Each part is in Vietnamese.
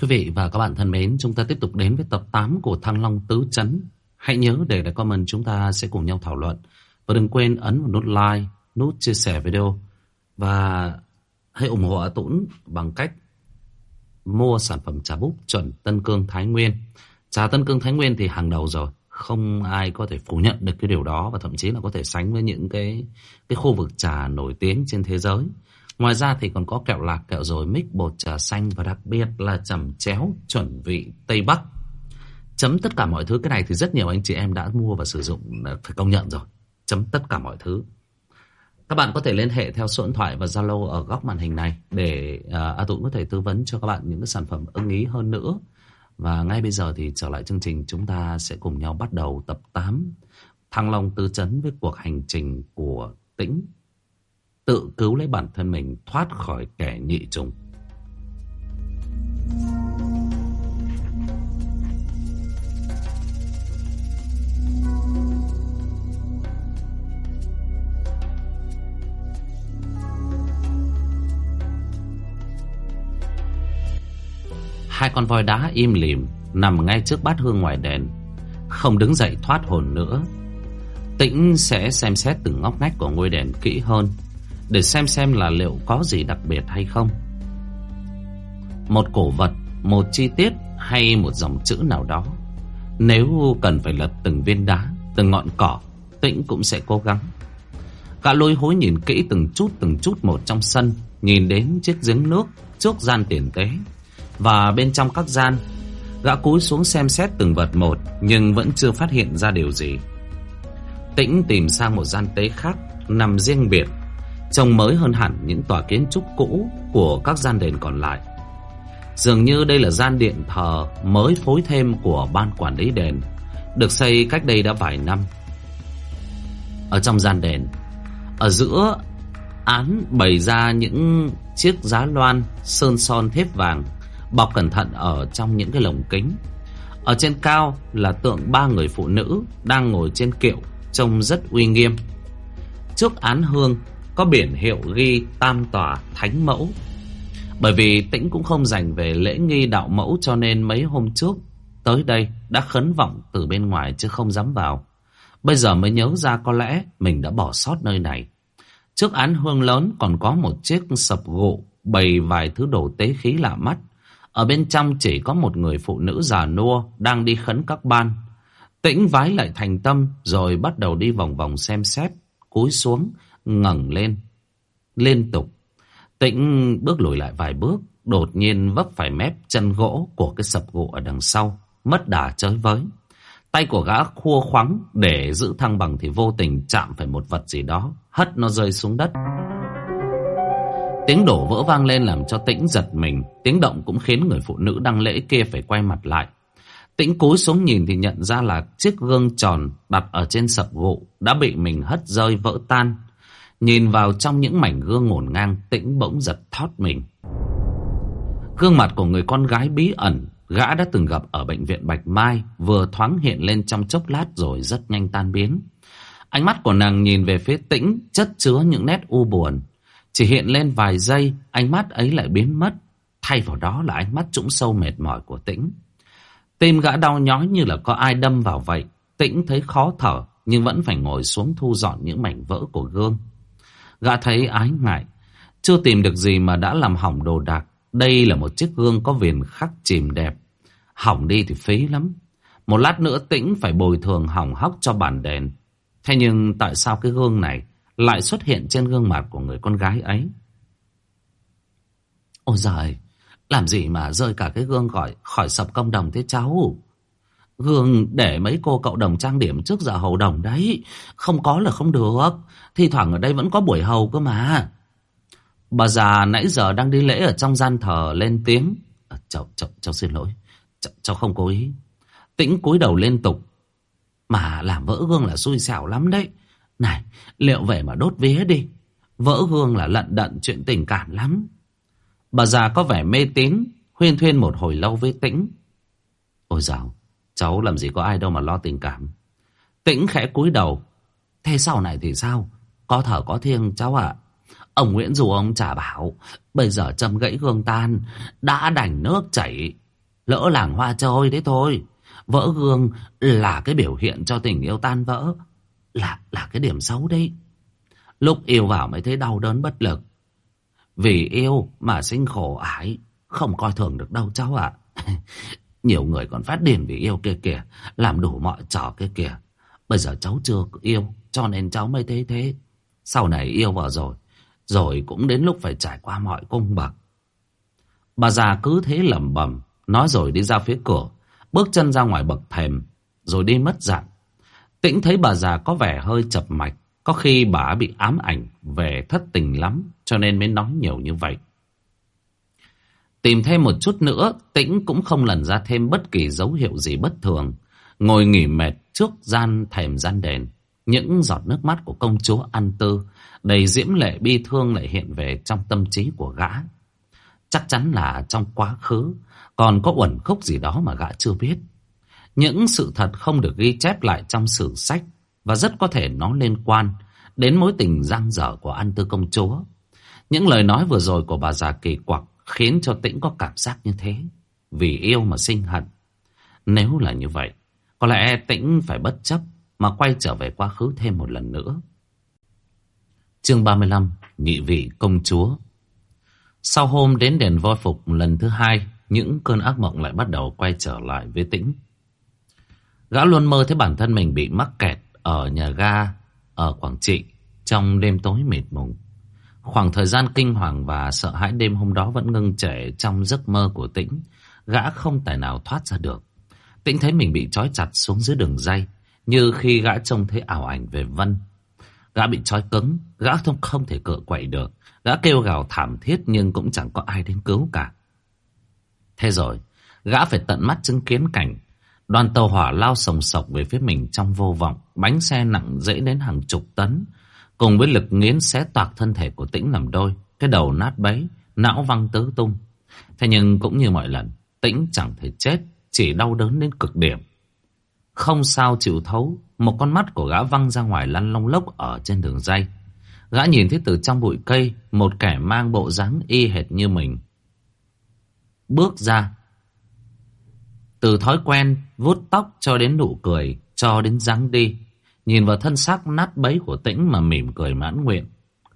Quý vị và các bạn thân mến, chúng ta tiếp tục đến với tập 8 của Thăng Long Tứ Chấn. Hãy nhớ để lại comment chúng ta sẽ cùng nhau thảo luận. Và đừng quên ấn vào nút like, nút chia sẻ video. Và hãy ủng hộ Tũng bằng cách mua sản phẩm trà búp chuẩn Tân Cương Thái Nguyên. Trà Tân Cương Thái Nguyên thì hàng đầu rồi. Không ai có thể phủ nhận được cái điều đó và thậm chí là có thể sánh với những cái cái khu vực trà nổi tiếng trên thế giới. Ngoài ra thì còn có kẹo lạc, kẹo rồi, mít bột trà xanh và đặc biệt là chẩm chéo chuẩn vị Tây Bắc. Chấm tất cả mọi thứ cái này thì rất nhiều anh chị em đã mua và sử dụng à, phải công nhận rồi. Chấm tất cả mọi thứ. Các bạn có thể liên hệ theo số điện thoại và Zalo ở góc màn hình này để uh, A Tũng có thể tư vấn cho các bạn những cái sản phẩm ưng ý hơn nữa. Và ngay bây giờ thì trở lại chương trình chúng ta sẽ cùng nhau bắt đầu tập 8 Thăng Long Tư Chấn với cuộc hành trình của Tĩnh tự cứu lấy bản thân mình thoát khỏi kẻ nhị trùng. Hai con voi đá im lìm nằm ngay trước bát hương ngoài đèn, không đứng dậy thoát hồn nữa. Tĩnh sẽ xem xét từng ngóc ngách của ngôi đèn kỹ hơn để xem xem là liệu có gì đặc biệt hay không. Một cổ vật, một chi tiết hay một dòng chữ nào đó. Nếu cần phải lật từng viên đá, từng ngọn cỏ, Tĩnh cũng sẽ cố gắng. Gã lôi hối nhìn kỹ từng chút từng chút một trong sân, nhìn đến chiếc giếng nước trước gian tiền tế. Và bên trong các gian, gã cúi xuống xem xét từng vật một, nhưng vẫn chưa phát hiện ra điều gì. Tĩnh tìm sang một gian tế khác, nằm riêng biệt, Trông mới hơn hẳn những tòa kiến trúc cũ của các gian đền còn lại. Dường như đây là gian điện thờ mới phối thêm của ban quản lý đền, được xây cách đây đã vài năm. Ở trong gian đền, ở giữa án bày ra những chiếc giá loan sơn son thép vàng bọc cẩn thận ở trong những cái lồng kính. Ở trên cao là tượng ba người phụ nữ đang ngồi trên kiệu trông rất uy nghiêm. Trước án hương có biển hiệu ghi tam tòa thánh mẫu. Bởi vì tĩnh cũng không dành về lễ nghi đạo mẫu cho nên mấy hôm trước tới đây đã khấn vọng từ bên ngoài chứ không dám vào. Bây giờ mới nhớ ra có lẽ mình đã bỏ sót nơi này. Trước án hương lớn còn có một chiếc sập gỗ bày vài thứ đồ tế khí lạ mắt. Ở bên trong chỉ có một người phụ nữ già nua đang đi khấn các ban. Tĩnh vái lại thành tâm rồi bắt đầu đi vòng vòng xem xét, cúi xuống ngẩng lên, liên tục. Tĩnh bước lùi lại vài bước, đột nhiên vấp phải mép chân gỗ của cái sập gỗ ở đằng sau, mất đà chới với. Tay của gã khua khoắng để giữ thăng bằng thì vô tình chạm phải một vật gì đó, hất nó rơi xuống đất. Tiếng đổ vỡ vang lên làm cho tĩnh giật mình, tiếng động cũng khiến người phụ nữ đang lễ kia phải quay mặt lại. Tĩnh cúi xuống nhìn thì nhận ra là chiếc gương tròn đặt ở trên sập gỗ đã bị mình hất rơi vỡ tan. Nhìn vào trong những mảnh gương ngổn ngang tĩnh bỗng giật thót mình. Gương mặt của người con gái bí ẩn gã đã từng gặp ở bệnh viện Bạch Mai vừa thoáng hiện lên trong chốc lát rồi rất nhanh tan biến. Ánh mắt của nàng nhìn về phía tĩnh chất chứa những nét u buồn. Chỉ hiện lên vài giây, ánh mắt ấy lại biến mất. Thay vào đó là ánh mắt trũng sâu mệt mỏi của tĩnh. Tim gã đau nhói như là có ai đâm vào vậy. Tĩnh thấy khó thở nhưng vẫn phải ngồi xuống thu dọn những mảnh vỡ của gương. Gã thấy ái ngại. Chưa tìm được gì mà đã làm hỏng đồ đạc. Đây là một chiếc gương có viền khắc chìm đẹp. Hỏng đi thì phí lắm. Một lát nữa tĩnh phải bồi thường hỏng hóc cho bản đèn. Thế nhưng tại sao cái gương này lại xuất hiện trên gương mặt của người con gái ấy? Ôi giời, làm gì mà rơi cả cái gương khỏi, khỏi sập công đồng thế cháu? Gương để mấy cô cậu đồng trang điểm trước giờ hầu đồng đấy. Không có là không được. Thì thoảng ở đây vẫn có buổi hầu cơ mà. Bà già nãy giờ đang đi lễ ở trong gian thờ lên tiếng. À, cháu, cháu, cháu xin lỗi. Cháu, cháu không cố ý. Tĩnh cúi đầu liên tục. Mà làm vỡ gương là xui xẻo lắm đấy. Này, liệu về mà đốt vía đi. Vỡ gương là lận đận chuyện tình cảm lắm. Bà già có vẻ mê tín, huyên thuyên một hồi lâu với tĩnh. Ôi dào, Cháu làm gì có ai đâu mà lo tình cảm. Tĩnh khẽ cúi đầu. Thế sau này thì sao? Có thở có thiêng, cháu ạ. Ông Nguyễn dù ông trả bảo. Bây giờ châm gãy gương tan. Đã đành nước chảy. Lỡ làng hoa trôi đấy thôi. Vỡ gương là cái biểu hiện cho tình yêu tan vỡ. Là là cái điểm xấu đấy. Lúc yêu vào mới thấy đau đớn bất lực. Vì yêu mà sinh khổ ải. Không coi thường được đâu, cháu ạ. Nhiều người còn phát điên vì yêu kia kìa. Làm đủ mọi trò kia kìa. Bây giờ cháu chưa yêu. Cho nên cháu mới thế thế. Sau này yêu vào rồi. Rồi cũng đến lúc phải trải qua mọi cung bậc. Bà già cứ thế lẩm bẩm. Nói rồi đi ra phía cửa. Bước chân ra ngoài bậc thềm. Rồi đi mất dạng. Tĩnh thấy bà già có vẻ hơi chập mạch. Có khi bà bị ám ảnh về thất tình lắm. Cho nên mới nói nhiều như vậy. Tìm thêm một chút nữa, Tĩnh cũng không lần ra thêm bất kỳ dấu hiệu gì bất thường. Ngồi nghỉ mệt trước gian thềm gian đèn. Những giọt nước mắt của công chúa An Tư, đầy diễm lệ bi thương lại hiện về trong tâm trí của gã. Chắc chắn là trong quá khứ, còn có uẩn khúc gì đó mà gã chưa biết. Những sự thật không được ghi chép lại trong sử sách, và rất có thể nó liên quan đến mối tình giang dở của An Tư công chúa. Những lời nói vừa rồi của bà già kỳ quặc khiến cho Tĩnh có cảm giác như thế. Vì yêu mà sinh hận. Nếu là như vậy, có lẽ Tĩnh phải bất chấp mà quay trở về quá khứ thêm một lần nữa. Chương 35 Nhị vị công chúa Sau hôm đến đền voi phục lần thứ hai, những cơn ác mộng lại bắt đầu quay trở lại với Tĩnh. Gã luôn mơ thấy bản thân mình bị mắc kẹt ở nhà ga ở Quảng Trị trong đêm tối mịt mùng. Khoảng thời gian kinh hoàng và sợ hãi đêm hôm đó vẫn ngưng trệ trong giấc mơ của Tĩnh. Gã không tài nào thoát ra được. Tĩnh thấy mình bị trói chặt xuống dưới đường dây, như khi gã trông thấy ảo ảnh về Vân. Gã bị trói cứng, gã không không thể cựa quậy được. Gã kêu gào thảm thiết nhưng cũng chẳng có ai đến cứu cả. Thế rồi, gã phải tận mắt chứng kiến cảnh đoàn tàu hỏa lao sồng sọc về phía mình trong vô vọng, bánh xe nặng dễ đến hàng chục tấn. Cùng với lực nghiến xé toạc thân thể của Tĩnh làm đôi, Cái đầu nát bấy, Não văng tứ tung. Thế nhưng cũng như mọi lần, Tĩnh chẳng thể chết, Chỉ đau đớn đến cực điểm. Không sao chịu thấu, Một con mắt của gã văng ra ngoài lăn lông lốc Ở trên đường dây. Gã nhìn thấy từ trong bụi cây, Một kẻ mang bộ dáng y hệt như mình. Bước ra. Từ thói quen, vuốt tóc cho đến nụ cười, Cho đến dáng đi. Nhìn vào thân xác nát bấy của tĩnh mà mỉm cười mãn nguyện.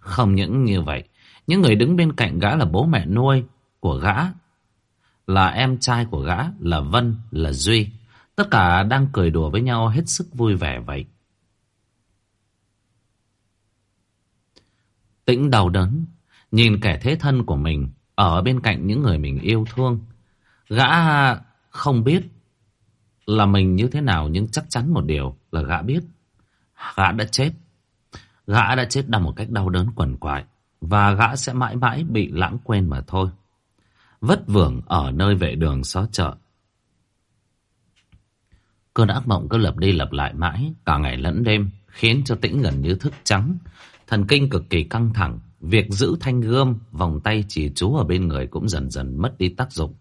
Không những như vậy, những người đứng bên cạnh gã là bố mẹ nuôi của gã, là em trai của gã, là Vân, là Duy. Tất cả đang cười đùa với nhau hết sức vui vẻ vậy. Tĩnh đau đớn, nhìn kẻ thế thân của mình ở bên cạnh những người mình yêu thương. Gã không biết là mình như thế nào nhưng chắc chắn một điều là gã biết. Gã đã chết. Gã đã chết đau một cách đau đớn quằn quại. Và gã sẽ mãi mãi bị lãng quên mà thôi. Vất vưởng ở nơi vệ đường xó chợ. Cơn ác mộng cứ lập đi lập lại mãi, cả ngày lẫn đêm, khiến cho tĩnh gần như thức trắng. Thần kinh cực kỳ căng thẳng, việc giữ thanh gươm, vòng tay chỉ chú ở bên người cũng dần dần mất đi tác dụng.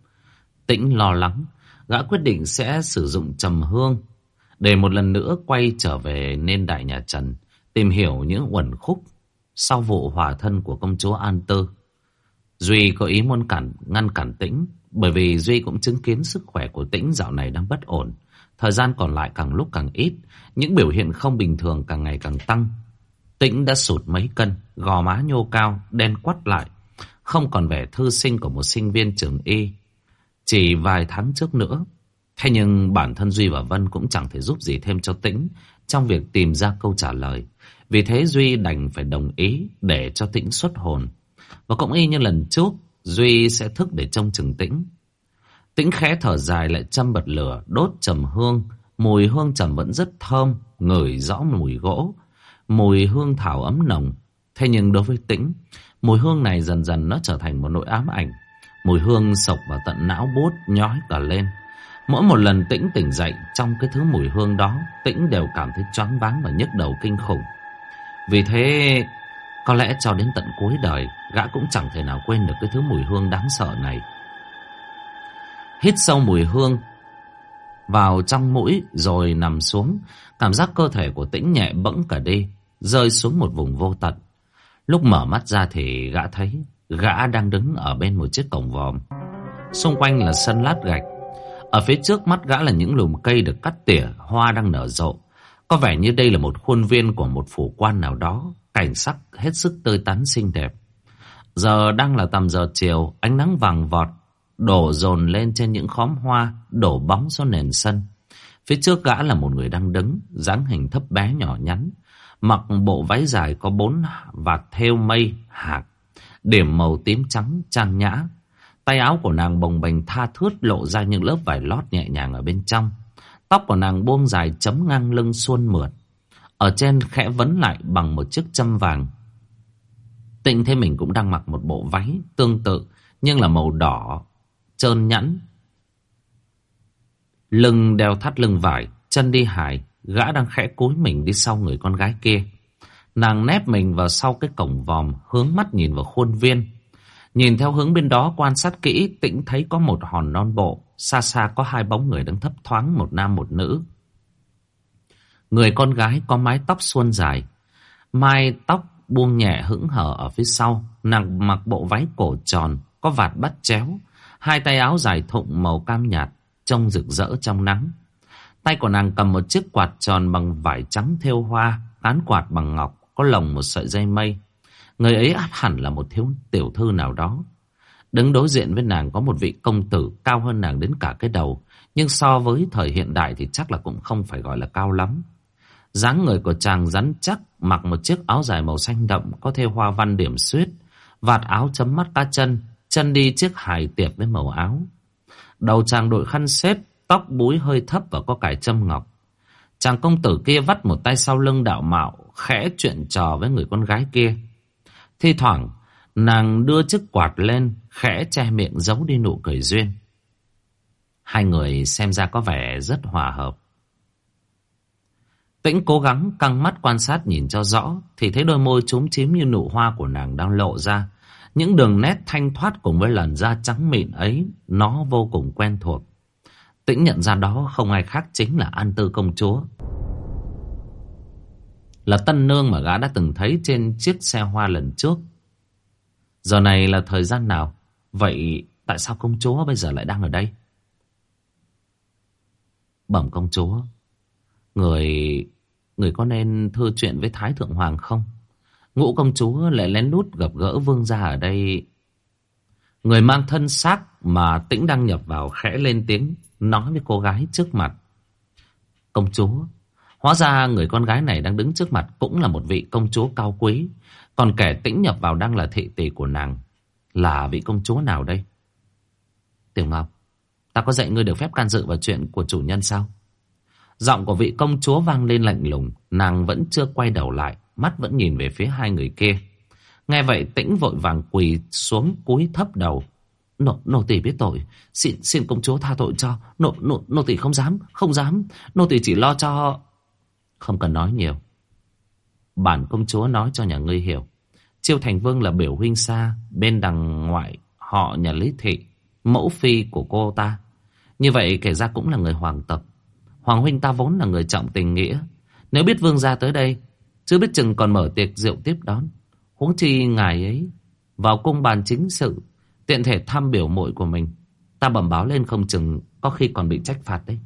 Tĩnh lo lắng, gã quyết định sẽ sử dụng trầm hương để một lần nữa quay trở về nên đại nhà Trần, tìm hiểu những uẩn khúc sau vụ hòa thân của công chúa An Tơ. Duy có ý muốn cản ngăn cản Tĩnh, bởi vì Duy cũng chứng kiến sức khỏe của Tĩnh dạo này đang bất ổn. Thời gian còn lại càng lúc càng ít, những biểu hiện không bình thường càng ngày càng tăng. Tĩnh đã sụt mấy cân, gò má nhô cao, đen quắt lại, không còn vẻ thư sinh của một sinh viên trường y. Chỉ vài tháng trước nữa, Thế nhưng bản thân Duy và Vân cũng chẳng thể giúp gì thêm cho Tĩnh trong việc tìm ra câu trả lời. Vì thế Duy đành phải đồng ý để cho Tĩnh xuất hồn. Và cũng y như lần trước, Duy sẽ thức để trông chừng Tĩnh. Tĩnh khẽ thở dài lại châm bật lửa, đốt trầm hương. Mùi hương trầm vẫn rất thơm, ngửi rõ mùi gỗ. Mùi hương thảo ấm nồng. Thế nhưng đối với Tĩnh, mùi hương này dần dần nó trở thành một nỗi ám ảnh. Mùi hương sộc vào tận não bút, nhói cả lên. Mỗi một lần tĩnh tỉnh dậy trong cái thứ mùi hương đó, tĩnh đều cảm thấy choáng váng và nhức đầu kinh khủng. Vì thế, có lẽ cho đến tận cuối đời, gã cũng chẳng thể nào quên được cái thứ mùi hương đáng sợ này. Hít sâu mùi hương vào trong mũi rồi nằm xuống, cảm giác cơ thể của tĩnh nhẹ bẫng cả đi, rơi xuống một vùng vô tận. Lúc mở mắt ra thì gã thấy gã đang đứng ở bên một chiếc cổng vòm. Xung quanh là sân lát gạch, ở phía trước mắt gã là những lùm cây được cắt tỉa, hoa đang nở rộ. Có vẻ như đây là một khuôn viên của một phủ quan nào đó, cảnh sắc hết sức tươi tắn xinh đẹp. Giờ đang là tầm giờ chiều, ánh nắng vàng vọt, đổ dồn lên trên những khóm hoa, đổ bóng xuống nền sân. Phía trước gã là một người đang đứng, dáng hình thấp bé nhỏ nhắn, mặc bộ váy dài có bốn vạt thêu mây hạt, điểm màu tím trắng trang nhã. Tay áo của nàng bồng bềnh tha thướt lộ ra những lớp vải lót nhẹ nhàng ở bên trong. Tóc của nàng buông dài chấm ngang lưng suôn mượt. Ở trên khẽ vấn lại bằng một chiếc châm vàng. Tịnh thế mình cũng đang mặc một bộ váy tương tự nhưng là màu đỏ, trơn nhẵn. Lưng đeo thắt lưng vải, chân đi hài, gã đang khẽ cúi mình đi sau người con gái kia. Nàng nép mình vào sau cái cổng vòm, hướng mắt nhìn vào khuôn viên. Nhìn theo hướng bên đó quan sát kỹ, tĩnh thấy có một hòn non bộ, xa xa có hai bóng người đang thấp thoáng, một nam một nữ. Người con gái có mái tóc suôn dài, mai tóc buông nhẹ hững hở ở phía sau, nàng mặc bộ váy cổ tròn, có vạt bắt chéo, hai tay áo dài thụng màu cam nhạt, trông rực rỡ trong nắng. Tay của nàng cầm một chiếc quạt tròn bằng vải trắng thêu hoa, cán quạt bằng ngọc, có lồng một sợi dây mây. Người ấy át hẳn là một thiếu tiểu thư nào đó. Đứng đối diện với nàng có một vị công tử cao hơn nàng đến cả cái đầu, nhưng so với thời hiện đại thì chắc là cũng không phải gọi là cao lắm dáng người của chàng rắn chắc, mặc một chiếc áo dài màu xanh đậm có thêu hoa văn điểm xuyết, vạt áo chấm mắt cá chân, chân đi chiếc hài tiệp với màu áo. Đầu chàng đội khăn xếp, tóc búi hơi thấp và có cải châm ngọc. Chàng công tử kia vắt một tay sau lưng đạo mạo, khẽ chuyện trò với người con gái kia. Thi thoảng, nàng đưa chiếc quạt lên, khẽ che miệng giấu đi nụ cười duyên. Hai người xem ra có vẻ rất hòa hợp. Tĩnh cố gắng căng mắt quan sát nhìn cho rõ Thì thấy đôi môi trúng chím như nụ hoa của nàng đang lộ ra Những đường nét thanh thoát cùng với làn da trắng mịn ấy Nó vô cùng quen thuộc Tĩnh nhận ra đó không ai khác chính là An Tư công chúa là tân nương mà gã đã từng thấy trên chiếc xe hoa lần trước Giờ này là thời gian nào Vậy tại sao công chúa bây giờ lại đang ở đây Bẩm công chúa Người Người có nên thư chuyện với Thái Thượng Hoàng không? Ngũ công chúa lại lén lút gặp gỡ vương gia ở đây. Người mang thân xác mà tĩnh đăng nhập vào khẽ lên tiếng nói với cô gái trước mặt. Công chúa, hóa ra người con gái này đang đứng trước mặt cũng là một vị công chúa cao quý. Còn kẻ tĩnh nhập vào đang là thị tỷ của nàng. Là vị công chúa nào đây? Tiểu Ngọc, ta có dạy ngươi được phép can dự vào chuyện của chủ nhân sao? Giọng của vị công chúa vang lên lạnh lùng, nàng vẫn chưa quay đầu lại, mắt vẫn nhìn về phía hai người kia. Nghe vậy tĩnh vội vàng quỳ xuống cúi thấp đầu. Nô, nô tỳ biết tội, xin xin công chúa tha tội cho. Nô, nô, nô tỳ không dám, không dám, nô tỳ chỉ lo cho... Không cần nói nhiều. Bản công chúa nói cho nhà ngươi hiểu. Chiêu Thành Vương là biểu huynh xa, bên đằng ngoại họ nhà Lý Thị, mẫu phi của cô ta. Như vậy kể ra cũng là người hoàng tộc. Hoàng huynh ta vốn là người trọng tình nghĩa. Nếu biết vương gia tới đây, chưa biết chừng còn mở tiệc rượu tiếp đón. Huống chi ngài ấy vào cung bàn chính sự, tiện thể thăm biểu muội của mình. Ta bẩm báo lên không chừng có khi còn bị trách phạt đấy.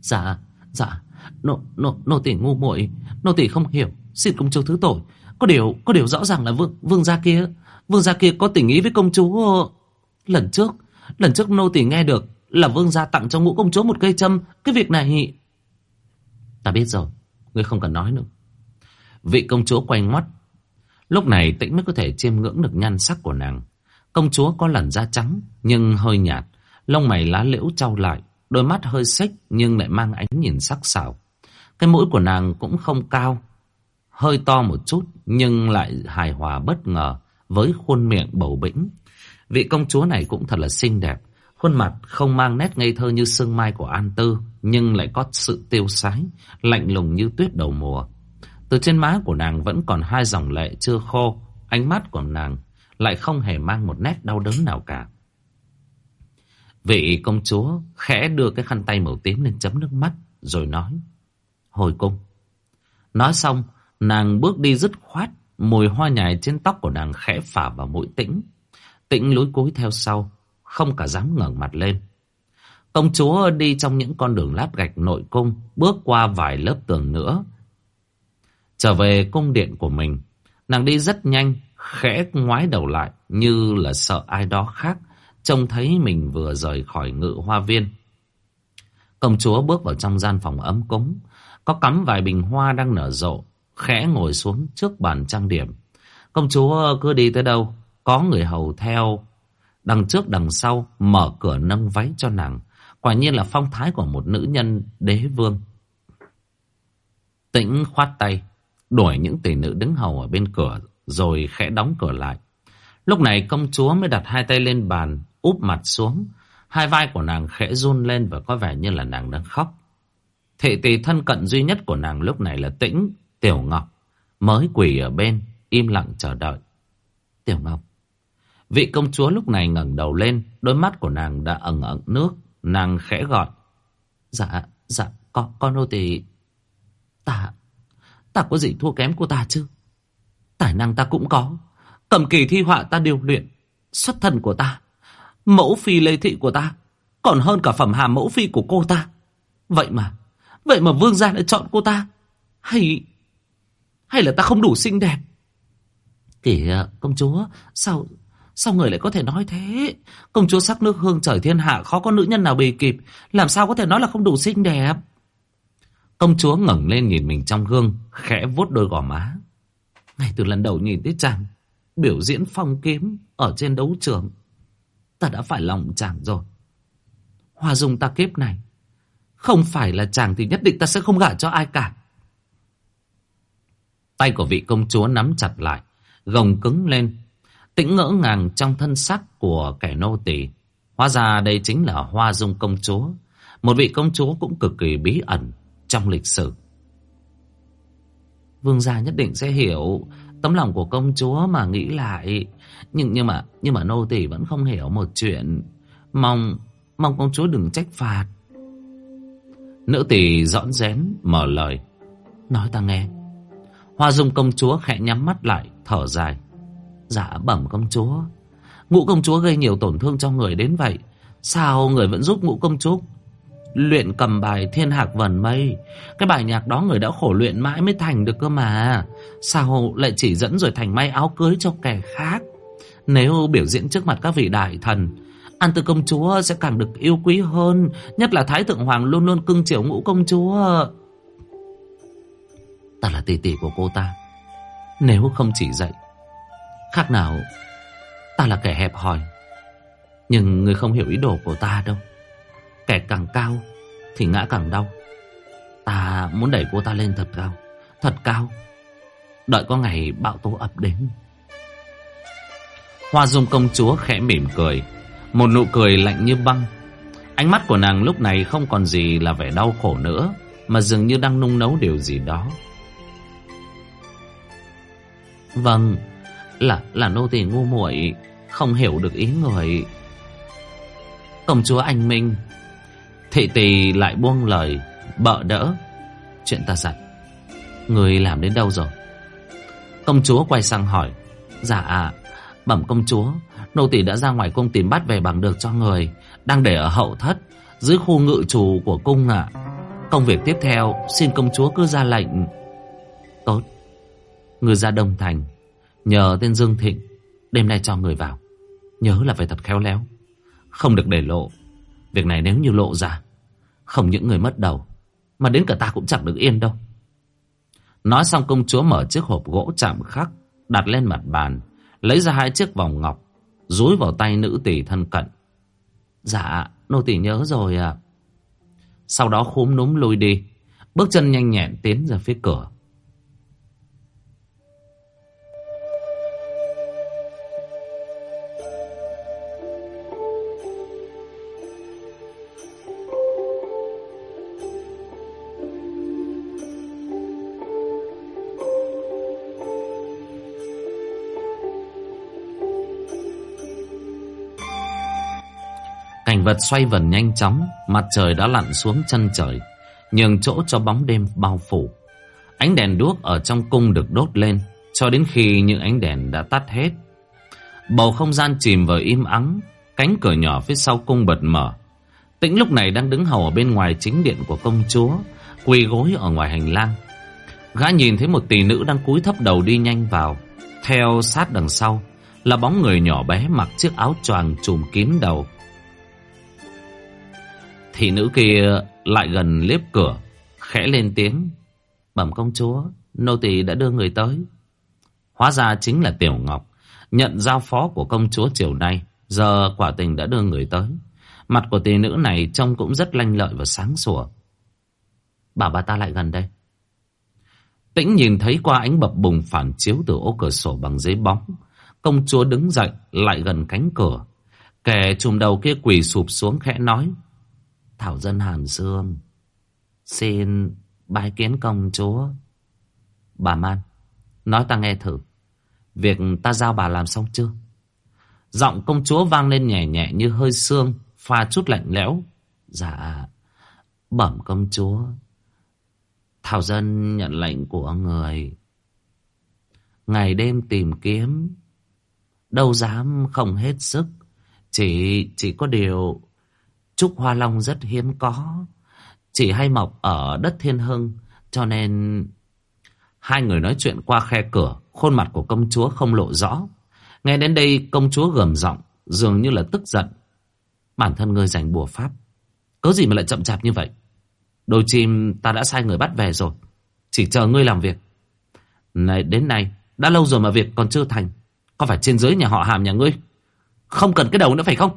Dạ, dạ, nô, nô, nô tỷ ngu muội, nô tỷ không hiểu, xin công chúa thứ tội. Có điều, có điều rõ ràng là vương, vương gia kia, vương gia kia có tình ý với công chúa. Lần trước, lần trước nô tỷ nghe được là vương gia tặng cho ngũ công chúa một cây châm. Cái việc này Ta biết rồi Ngươi không cần nói nữa. Vị công chúa quay ngoắt. Lúc này tĩnh mới có thể chiêm ngưỡng được nhan sắc của nàng. Công chúa có làn da trắng Nhưng hơi nhạt Lông mày lá liễu trao lại. Đôi mắt hơi xích nhưng lại mang ánh nhìn sắc sảo Cái mũi của nàng cũng không cao Hơi to một chút Nhưng lại hài hòa bất ngờ Với khuôn miệng bầu bĩnh Vị công chúa này cũng thật là xinh đẹp Khuôn mặt không mang nét ngây thơ như sương mai của An Tư, nhưng lại có sự tiêu sái, lạnh lùng như tuyết đầu mùa. Từ trên má của nàng vẫn còn hai dòng lệ chưa khô, ánh mắt của nàng lại không hề mang một nét đau đớn nào cả. Vị công chúa khẽ đưa cái khăn tay màu tím lên chấm nước mắt, rồi nói, Hồi cung. Nói xong, nàng bước đi dứt khoát, mùi hoa nhài trên tóc của nàng khẽ phả vào mũi tĩnh. Tĩnh lối cúi theo sau, không cả dám ngẩng mặt lên. Công chúa đi trong những con đường lát gạch nội cung, bước qua vài lớp tường nữa. Trở về cung điện của mình, nàng đi rất nhanh, khẽ ngoái đầu lại như là sợ ai đó khác, trông thấy mình vừa rời khỏi ngự hoa viên. Công chúa bước vào trong gian phòng ấm cúng, có cắm vài bình hoa đang nở rộ, khẽ ngồi xuống trước bàn trang điểm. Công chúa cứ đi tới đâu, có người hầu theo, đằng trước đằng sau, mở cửa nâng váy cho nàng. Quả nhiên là phong thái của một nữ nhân đế vương. Tĩnh khoát tay, đuổi những tỷ nữ đứng hầu ở bên cửa, rồi khẽ đóng cửa lại. Lúc này công chúa mới đặt hai tay lên bàn, úp mặt xuống. Hai vai của nàng khẽ run lên và có vẻ như là nàng đang khóc. Thị tỷ thân cận duy nhất của nàng lúc này là Tĩnh, Tiểu Ngọc, mới quỳ ở bên, im lặng chờ đợi. Tiểu Ngọc. Vị công chúa lúc này ngẩng đầu lên, đôi mắt của nàng đã ẩn ẩn nước, nàng khẽ gọi. Dạ, dạ, con, con nô tỳ Ta, ta có gì thua kém của ta chứ? Tài năng ta cũng có, cầm kỳ thi họa ta điều luyện, xuất thân của ta, mẫu phi lê thị của ta, còn hơn cả phẩm hàm mẫu phi của cô ta. Vậy mà, vậy mà vương gia lại chọn cô ta, hay hay là ta không đủ xinh đẹp? Kìa, công chúa, sao sao người lại có thể nói thế? Công chúa sắc nước hương trời thiên hạ khó có nữ nhân nào bì kịp, làm sao có thể nói là không đủ xinh đẹp? Công chúa ngẩng lên nhìn mình trong gương, khẽ vuốt đôi gò má. Ngay từ lần đầu nhìn thấy chàng biểu diễn phong kiếm ở trên đấu trường, ta đã phải lòng chàng rồi. Hoa dung ta kiếp này, không phải là chàng thì nhất định ta sẽ không gả cho ai cả. Tay của vị công chúa nắm chặt lại, gồng cứng lên. Tĩnh ngỡ ngàng trong thân sắc của kẻ nô tỳ. Hóa ra đây chính là Hoa Dung công chúa. Một vị công chúa cũng cực kỳ bí ẩn trong lịch sử. Vương gia nhất định sẽ hiểu tấm lòng của công chúa mà nghĩ lại. Nhưng nhưng mà nhưng mà nô tỳ vẫn không hiểu một chuyện. Mong mong công chúa đừng trách phạt. Nữ tỳ dõn rén mở lời. Nói ta nghe. Hoa dung công chúa khẽ nhắm mắt lại, thở dài. Dạ bẩm công chúa. Ngũ công chúa gây nhiều tổn thương cho người đến vậy. Sao người vẫn giúp ngũ công chúa luyện cầm bài thiên hạc vần mây? Cái bài nhạc đó người đã khổ luyện mãi mới thành được cơ mà. Sao lại chỉ dẫn rồi thành may áo cưới cho kẻ khác? Nếu biểu diễn trước mặt các vị đại thần, An Tư công chúa sẽ càng được yêu quý hơn. Nhất là Thái Thượng Hoàng luôn luôn cưng chiều ngũ công chúa. Ta là tỷ tỷ của cô ta Nếu không chỉ dạy Khác nào Ta là kẻ hẹp hòi Nhưng người không hiểu ý đồ của ta đâu Kẻ càng cao Thì ngã càng đau. Ta muốn đẩy cô ta lên thật cao Thật cao. Đợi có ngày bão tố ập đến. Hoa dung công chúa khẽ mỉm cười Một nụ cười lạnh như băng. Ánh mắt của nàng lúc này không còn gì là vẻ đau khổ nữa Mà dường như đang nung nấu điều gì đó. Vâng, là là nô tỳ ngu muội, không hiểu được ý người. Công chúa anh Minh, thị tỳ lại buông lời, bợ đỡ. Chuyện ta dặn, người làm đến đâu rồi? Công chúa quay sang hỏi, dạ ạ, bẩm công chúa, nô tỳ đã ra ngoài cung tìm bắt về bằng được cho người, đang để ở hậu thất, dưới khu ngự trù của cung ạ. Công việc tiếp theo, xin công chúa cứ ra lệnh. Tốt. Người ra Đông Thành Nhờ tên Dương Thịnh Đêm nay cho người vào Nhớ là phải thật khéo léo Không được để lộ Việc này nếu như lộ ra không những người mất đầu, Mà đến cả ta cũng chẳng được yên đâu. Nói xong công chúa mở chiếc hộp gỗ chạm khắc, Đặt lên mặt bàn, Lấy ra hai chiếc vòng ngọc Rúi vào tay nữ tỷ thân cận. Dạ nô tỷ nhớ rồi à Sau đó khúm núm lui đi, Bước chân nhanh nhẹn tiến ra phía cửa. Cảnh vật xoay vần nhanh chóng, mặt trời đã lặn xuống chân trời, nhường chỗ cho bóng đêm bao phủ. Ánh đèn đuốc ở trong cung được đốt lên, cho đến khi những ánh đèn đã tắt hết. Bầu không gian chìm vào im ắng, cánh cửa nhỏ phía sau cung bật mở. Tĩnh lúc này đang đứng hầu ở bên ngoài chính điện của công chúa, quỳ gối ở ngoài hành lang. Gã nhìn thấy một tỷ nữ đang cúi thấp đầu đi nhanh vào, theo sát đằng sau là bóng người nhỏ bé mặc chiếc áo choàng trùm kín đầu. Thị nữ kia lại gần liếp cửa, khẽ lên tiếng. Bẩm công chúa, nô tỳ đã đưa người tới. Hóa ra chính là Tiểu Ngọc, nhận giao phó của công chúa chiều nay, giờ quả tình đã đưa người tới. Mặt của tỷ nữ này trông cũng rất lanh lợi và sáng sủa. Bảo bà ta lại gần đây. Tĩnh nhìn thấy qua ánh bập bùng phản chiếu từ ô cửa sổ bằng giấy bóng. Công chúa đứng dậy lại gần cánh cửa. Kẻ trùm đầu kia quỳ sụp xuống khẽ nói. Thảo dân Hàn Dương. Xin bái kiến công chúa. Bà Man. Nói ta nghe thử. Việc ta giao bà làm xong chưa? Giọng công chúa vang lên nhẹ nhẹ như hơi xương. Pha chút lạnh lẽo. Dạ. Bẩm công chúa. Thảo dân nhận lệnh của người. Ngày đêm tìm kiếm. Đâu dám không hết sức. Chỉ chỉ có điều Trúc Hoa Long rất hiếm có. Chỉ hay mọc ở đất thiên hưng. Cho nên... Hai người nói chuyện qua khe cửa. Khuôn mặt của công chúa không lộ rõ. Nghe đến đây công chúa gầm giọng Dường như là tức giận. Bản thân ngươi giành bùa pháp. Cớ gì mà lại chậm chạp như vậy? Đôi chim ta đã sai người bắt về rồi. Chỉ chờ ngươi làm việc. Này đến nay, đã lâu rồi mà việc còn chưa thành. Có phải trên dưới nhà họ hàm nhà ngươi? Không cần cái đầu nữa phải không?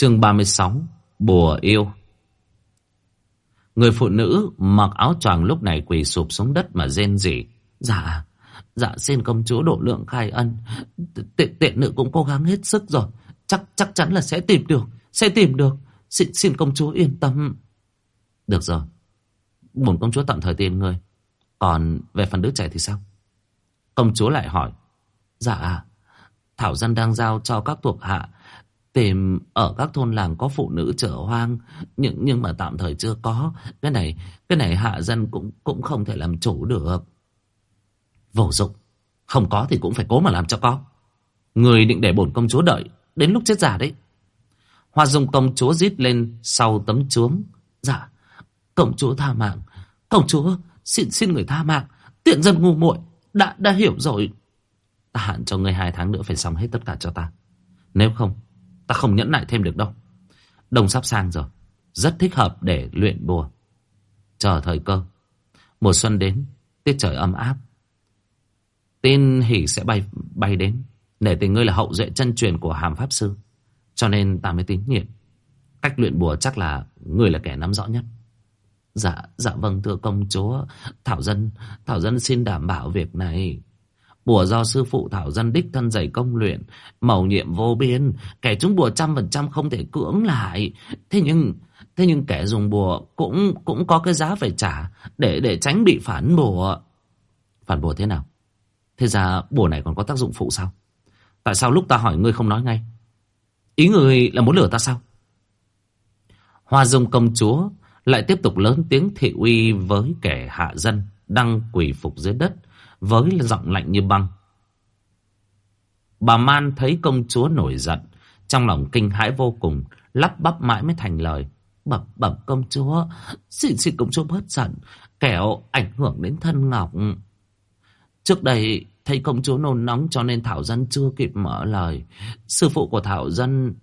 Chương 36 Bùa yêu Người phụ nữ mặc áo choàng lúc này quỳ sụp xuống đất mà rên rỉ. Dạ, dạ xin công chúa độ lượng khai ân. Tiện tiện nữ cũng cố gắng hết sức rồi. Chắc chắc chắn là sẽ tìm được, sẽ tìm được. Xin, xin công chúa yên tâm. Được rồi. Bổn công chúa tạm thời tiền người. Còn về phần đứa trẻ thì sao? Công chúa lại hỏi. Dạ, Thảo dân đang giao cho các thuộc hạ tìm ở các thôn làng có phụ nữ trở hoang, nhưng nhưng mà tạm thời chưa có. Cái này cái này hạ dân cũng cũng không thể làm chủ được. Vô dụng. Không có thì cũng phải cố mà làm cho có. Người định để bổn công chúa đợi đến lúc chết già đấy. Hoa dung công chúa rít lên sau tấm chuống dạ công chúa tha mạng. Công chúa, xin xin người tha mạng. Tiện dân ngu muội, đã đã hiểu rồi. Ta hạn cho ngươi hai tháng nữa phải xong hết tất cả cho ta. Nếu không Ta không nhẫn nại thêm được đâu. Đông sắp sang rồi. Rất thích hợp để luyện bùa. Chờ thời cơ. Mùa xuân đến. Tiết trời ấm áp. Tin hỉ sẽ bay bay đến. nể tình ngươi là hậu duệ chân truyền của hàm pháp sư. Cho nên ta mới tín nhiệm. Cách luyện bùa chắc là ngươi là kẻ nắm rõ nhất. Dạ, dạ vâng thưa công chúa. Thảo dân, Thảo dân xin đảm bảo việc này. Bùa do sư phụ Thảo Dân đích thân dạy công luyện, màu nhiệm vô biên, kẻ chúng bùa trăm phần trăm không thể cưỡng lại. Thế nhưng, thế nhưng kẻ dùng bùa cũng cũng có cái giá phải trả để để tránh bị phản bùa. Phản bùa thế nào? Thế ra bùa này còn có tác dụng phụ sao? Tại sao lúc ta hỏi ngươi không nói ngay? Ý người là muốn lừa ta sao? Hoa dung công chúa lại tiếp tục lớn tiếng thị uy với kẻ hạ dân đang quỳ phục dưới đất với giọng lạnh như băng. Bà Man thấy công chúa nổi giận, trong lòng kinh hãi vô cùng, lắp bắp mãi mới thành lời. Bẩm bẩm công chúa, xin xin công chúa bớt giận, kẻo ảnh hưởng đến thân Ngọc. Trước đây thấy công chúa nôn nóng cho nên Thảo Dân chưa kịp mở lời. Sư phụ của Thảo Dân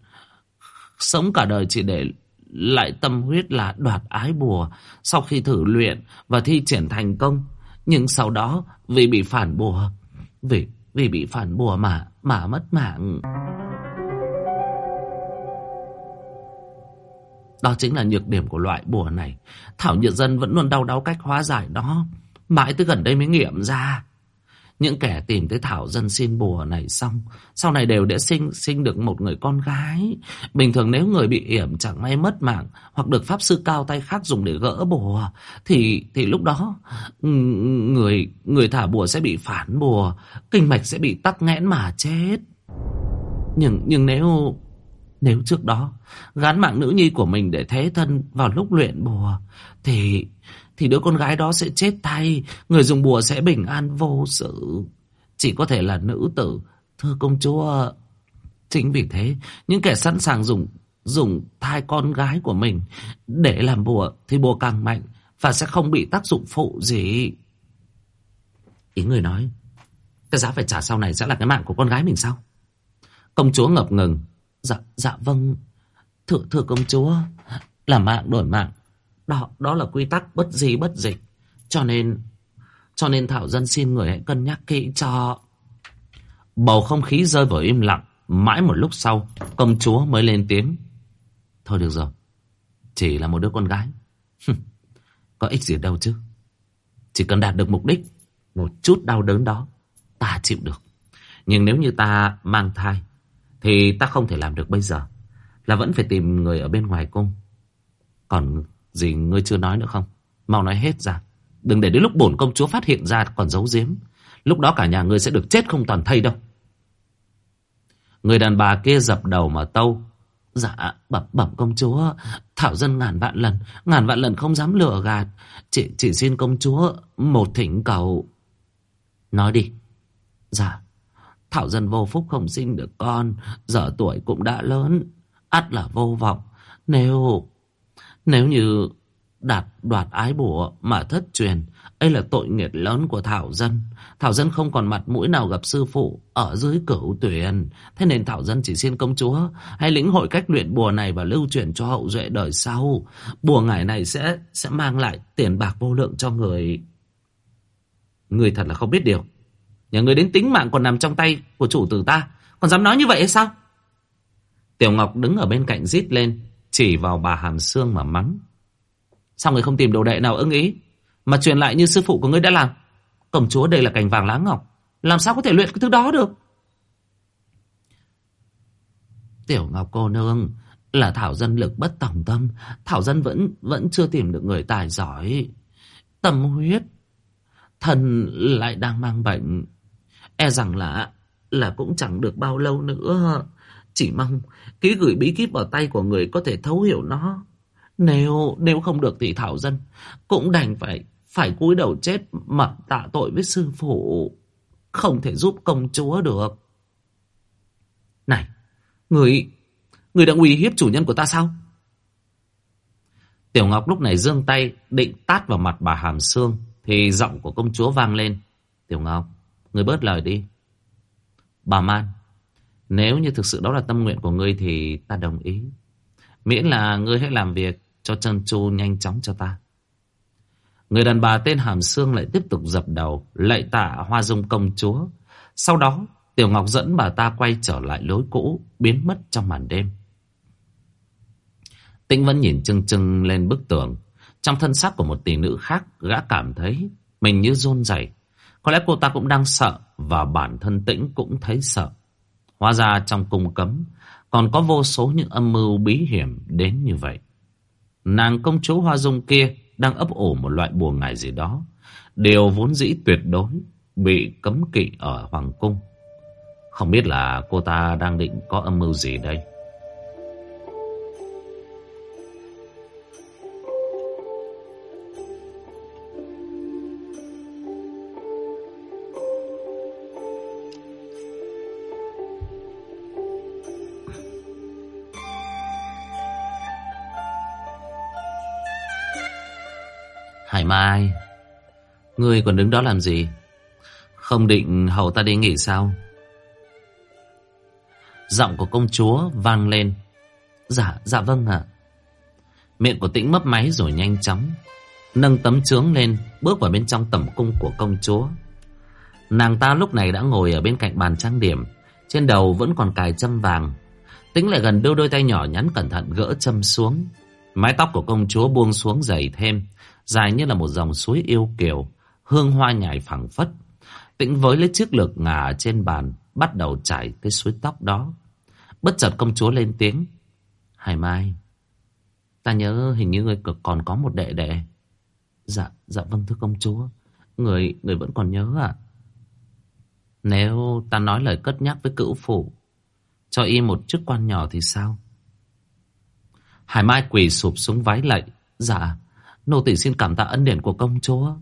sống cả đời chỉ để lại tâm huyết là đoạt ái bùa. Sau khi thử luyện và thi triển thành công, nhưng sau đó, vì bị phản bùa, Vì vì bị phản bùa mà Mà mất mạng. Đó chính là nhược điểm của loại bùa này. Thảo Nhật Dân vẫn luôn đau đau cách hóa giải nó. Mãi tới gần đây mới nghiệm ra những kẻ tìm tới Thảo Dân xin bùa này xong, Sau này đều đã sinh sinh được một người con gái. Bình thường nếu người bị yểm chẳng may mất mạng Hoặc được pháp sư cao tay khác dùng để gỡ bùa, Thì thì lúc đó ừ, Người người thả bùa sẽ bị phản bùa, Kinh mạch sẽ bị tắc nghẽn mà chết. Nhưng nhưng nếu Nếu trước đó, Gán mạng nữ nhi của mình để thế thân vào lúc luyện bùa, Thì thì đứa con gái đó sẽ chết thay, người dùng bùa sẽ bình an vô sự. Chỉ có thể là nữ tử, Thưa công chúa, chính vì thế, những kẻ sẵn sàng dùng dùng thai con gái của mình để làm bùa thì bùa càng mạnh và sẽ không bị tác dụng phụ gì. Ý người nói, cái giá phải trả sau này sẽ là cái mạng của con gái mình sao? Công chúa ngập ngừng. Dạ, dạ vâng. Thưa, thưa công chúa, là mạng đổi mạng. Đó, đó là quy tắc bất di bất dịch. Cho nên, cho nên Thảo Dân xin người hãy cân nhắc kỹ cho... Bầu không khí rơi vào im lặng. Mãi một lúc sau, công chúa mới lên tiếng. Thôi được rồi, chỉ là một đứa con gái. Có ích gì đâu chứ. Chỉ cần đạt được mục đích, một chút đau đớn đó, ta chịu được. Nhưng nếu như ta mang thai, thì ta không thể làm được bây giờ. Là vẫn phải tìm người ở bên ngoài cung. Còn gì ngươi chưa nói nữa không? Mau nói hết ra. Đừng để đến lúc bổn công chúa phát hiện ra còn giấu giếm. Lúc đó cả nhà ngươi sẽ được chết không toàn thây đâu. Người đàn bà kia dập đầu mà tâu. Dạ, bẩm bẩm công chúa, Thảo dân ngàn vạn lần, ngàn vạn lần không dám lừa gạt. Chị chỉ xin công chúa một thỉnh cầu. Nói đi. Dạ, Thảo dân vô phúc không sinh được con, giờ tuổi cũng đã lớn, ắt là vô vọng. Nếu, nếu như đạt đoạt ái bùa mà thất truyền, ấy là tội nghiệp lớn của Thảo dân. Thảo dân không còn mặt mũi nào gặp sư phụ ở dưới cửu tuyển. Thế nên Thảo dân chỉ xin công chúa hãy lĩnh hội cách luyện bùa này và lưu truyền cho hậu duệ đời sau. Bùa ngải này sẽ sẽ mang lại tiền bạc vô lượng cho người. Người thật là không biết điều. Nhà người đến tính mạng còn nằm trong tay của chủ tử ta. Còn dám nói như vậy hay sao? Tiểu Ngọc đứng ở bên cạnh rít lên. Chỉ vào bà Hàm Sương mà mắng. Sao người không tìm đồ đệ nào ưng ý? Mà truyền lại như sư phụ của ngươi đã làm. Công chúa đây là cành vàng lá ngọc. Làm sao có thể luyện cái thứ đó được? Tiểu Ngọc cô nương, là Thảo dân lực bất tòng tâm. Thảo dân vẫn vẫn chưa tìm được người tài giỏi. Tâm huyết. Thần lại đang mang bệnh. E rằng là là cũng chẳng được bao lâu nữa. Chỉ mong ký gửi bí kíp vào tay của người có thể thấu hiểu nó. Nếu nếu không được thì Thảo Dân cũng đành phải phải cúi đầu chết mà tạ tội với sư phụ. Không thể giúp công chúa được. Này, người, người đã uy hiếp chủ nhân của ta sao? Tiểu Ngọc lúc này giương tay định tát vào mặt bà Hàm Sương thì giọng của công chúa vang lên. Tiểu Ngọc, người bớt lời đi. Bà Man, nếu như thực sự đó là tâm nguyện của ngươi thì ta đồng ý. Miễn là ngươi hãy làm việc cho chân chu nhanh chóng cho ta. Người đàn bà tên Hàm Sương lại tiếp tục dập đầu, lạy tạ Hoa Dung công chúa. Sau đó, Tiểu Ngọc dẫn bà ta quay trở lại lối cũ, biến mất trong màn đêm. Tĩnh vẫn nhìn chưng chưng lên bức tường. Trong thân xác của một tỷ nữ khác, gã cảm thấy mình như rôn rẩy. Có lẽ cô ta cũng đang sợ và bản thân Tĩnh cũng thấy sợ. Hóa ra trong cung cấm còn có vô số những âm mưu bí hiểm đến như vậy. Nàng công chúa Hoa Dung kia đang ấp ủ một loại bùa ngải gì đó. Điều vốn dĩ tuyệt đối bị cấm kỵ ở Hoàng Cung. Không biết là cô ta đang định có âm mưu gì đây. Mai. Ngươi còn đứng đó làm gì? Không định hầu ta đi nghỉ sao? Giọng của công chúa vang lên. Dạ, dạ vâng ạ. Miệng của tĩnh mấp máy rồi nhanh chóng Nâng tấm trướng lên Bước vào bên trong tẩm cung của công chúa. Nàng ta lúc này đã ngồi ở bên cạnh bàn trang điểm Trên đầu vẫn còn cài châm vàng. Tĩnh lại gần đưa đôi tay nhỏ nhắn cẩn thận gỡ châm xuống. Mái tóc của công chúa buông xuống dày thêm dài như là một dòng suối yêu kiều, hương hoa nhài phẳng phất. Tĩnh với lấy chiếc lược ngà trên bàn, bắt đầu chảy cái suối tóc đó. Bất chợt công chúa lên tiếng. Hải Mai, ta nhớ hình như người còn có một đệ đệ. Dạ, dạ vâng thưa công chúa. Người, người vẫn còn nhớ à? Nếu ta nói lời cất nhắc với cữu phụ, cho y một chức quan nhỏ thì sao? Hải Mai quỳ sụp xuống vái lạy. Dạ, Nô tỳ xin cảm tạ ân điển của công chúa.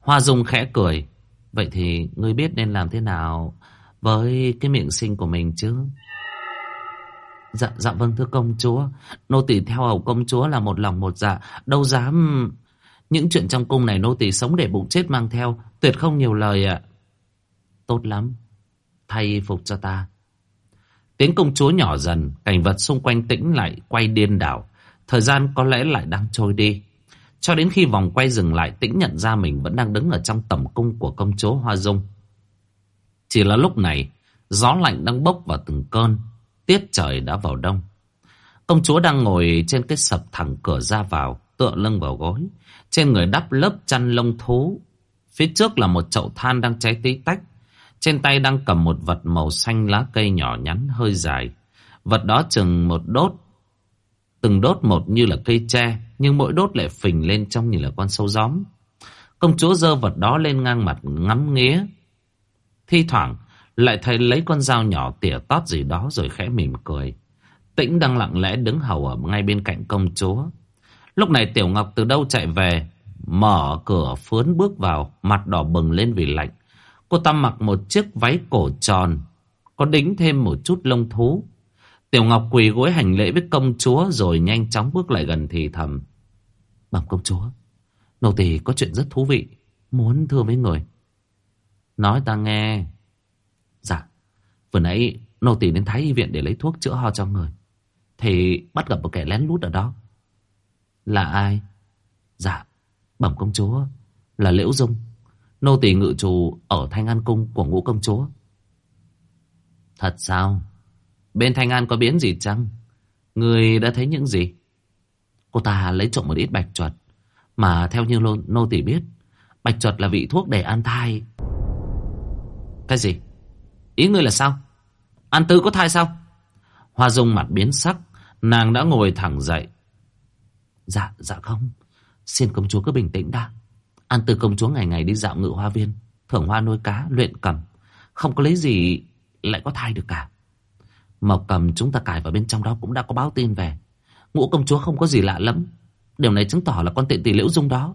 Hoa Dung khẽ cười. Vậy thì ngươi biết nên làm thế nào với cái miệng xinh của mình chứ. Dạ, dạ vâng thưa công chúa. Nô tỳ theo hầu công chúa là một lòng một dạ. Đâu dám... Những chuyện trong cung này nô tỳ sống để bụng chết mang theo. Tuyệt không nhiều lời ạ. Tốt lắm. Thay phục cho ta. Tiếng công chúa nhỏ dần. Cảnh vật xung quanh tĩnh lại quay điên đảo. Thời gian có lẽ lại đang trôi đi. Cho đến khi vòng quay dừng lại, Tĩnh nhận ra mình vẫn đang đứng ở trong tầm cung của công chúa Hoa Dung. Chỉ là lúc này, Gió lạnh đang bốc vào từng cơn, Tiết trời đã vào đông. Công chúa đang ngồi trên cái sập thẳng cửa ra vào, Tựa lưng vào gối. Trên người đắp lớp chăn lông thú, Phía trước là một chậu than đang cháy tí tách. Trên tay đang cầm một vật màu xanh lá cây nhỏ nhắn hơi dài. Vật đó chừng một đốt, Từng đốt một như là cây tre. Nhưng mỗi đốt lại phình lên trong như là con sâu gióm. Công chúa dơ vật đó lên ngang mặt ngắm nghía. Thi thoảng, lại thấy lấy con dao nhỏ tỉa tót gì đó rồi khẽ mỉm cười. Tĩnh đang lặng lẽ đứng hầu ở ngay bên cạnh công chúa. Lúc này Tiểu Ngọc từ đâu chạy về? Mở cửa phướn bước vào, Mặt đỏ bừng lên vì lạnh. Cô ta mặc một chiếc váy cổ tròn, Có đính thêm một chút lông thú. Tiểu Ngọc quỳ gối hành lễ với công chúa rồi nhanh chóng bước lại gần thì thầm. Bẩm công chúa, nô tỳ có chuyện rất thú vị, muốn thưa với người. Nói ta nghe. Dạ, vừa nãy nô tỳ đến Thái Y viện để lấy thuốc chữa ho cho người. Thì bắt gặp một kẻ lén lút ở đó. Là ai? Dạ, bẩm công chúa, là Liễu Dung. Nô tỳ ngự trù ở Thanh An Cung của ngũ công chúa. Thật sao? Bên Thanh An có biến gì chăng? Người đã thấy những gì? Cô ta lấy trộm một ít bạch chuột. Mà theo như nô, nô tỷ biết, bạch chuột là vị thuốc để an thai. Cái gì? Ý ngươi là sao? An tư có thai sao? Hoa dung mặt biến sắc, nàng đã ngồi thẳng dậy. Dạ, dạ không. Xin công chúa cứ bình tĩnh đã. An tư công chúa ngày ngày đi dạo ngự hoa viên, thưởng hoa nuôi cá, luyện cầm. Không có lấy gì lại có thai được cả. Mộc cầm chúng ta cài vào bên trong đó cũng đã có báo tin về. Ngũ công chúa không có gì lạ lắm. Điều này chứng tỏ là con tiện tỷ liễu dung đó.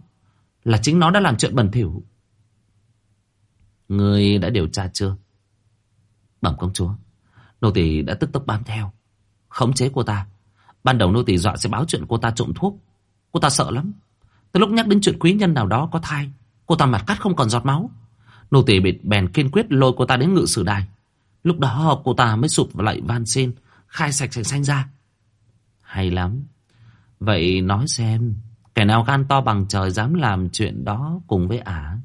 Là chính nó đã làm chuyện bẩn thỉu. Người đã điều tra chưa? Bẩm công chúa. Nô tỳ đã tức tốc bám theo. Khống chế cô ta. Ban đầu nô tỳ dọa sẽ báo chuyện cô ta trộm thuốc. Cô ta sợ lắm. Từ lúc nhắc đến chuyện quý nhân nào đó có thai. Cô ta mặt cắt không còn giọt máu. Nô tỳ bị bèn kiên quyết lôi cô ta đến ngự sử đài. Lúc đó cô ta mới sụp lại van xin, Khai sạch sạch xanh ra. Hay lắm. Vậy nói xem, Kẻ nào gan to bằng trời dám làm chuyện đó cùng với ả?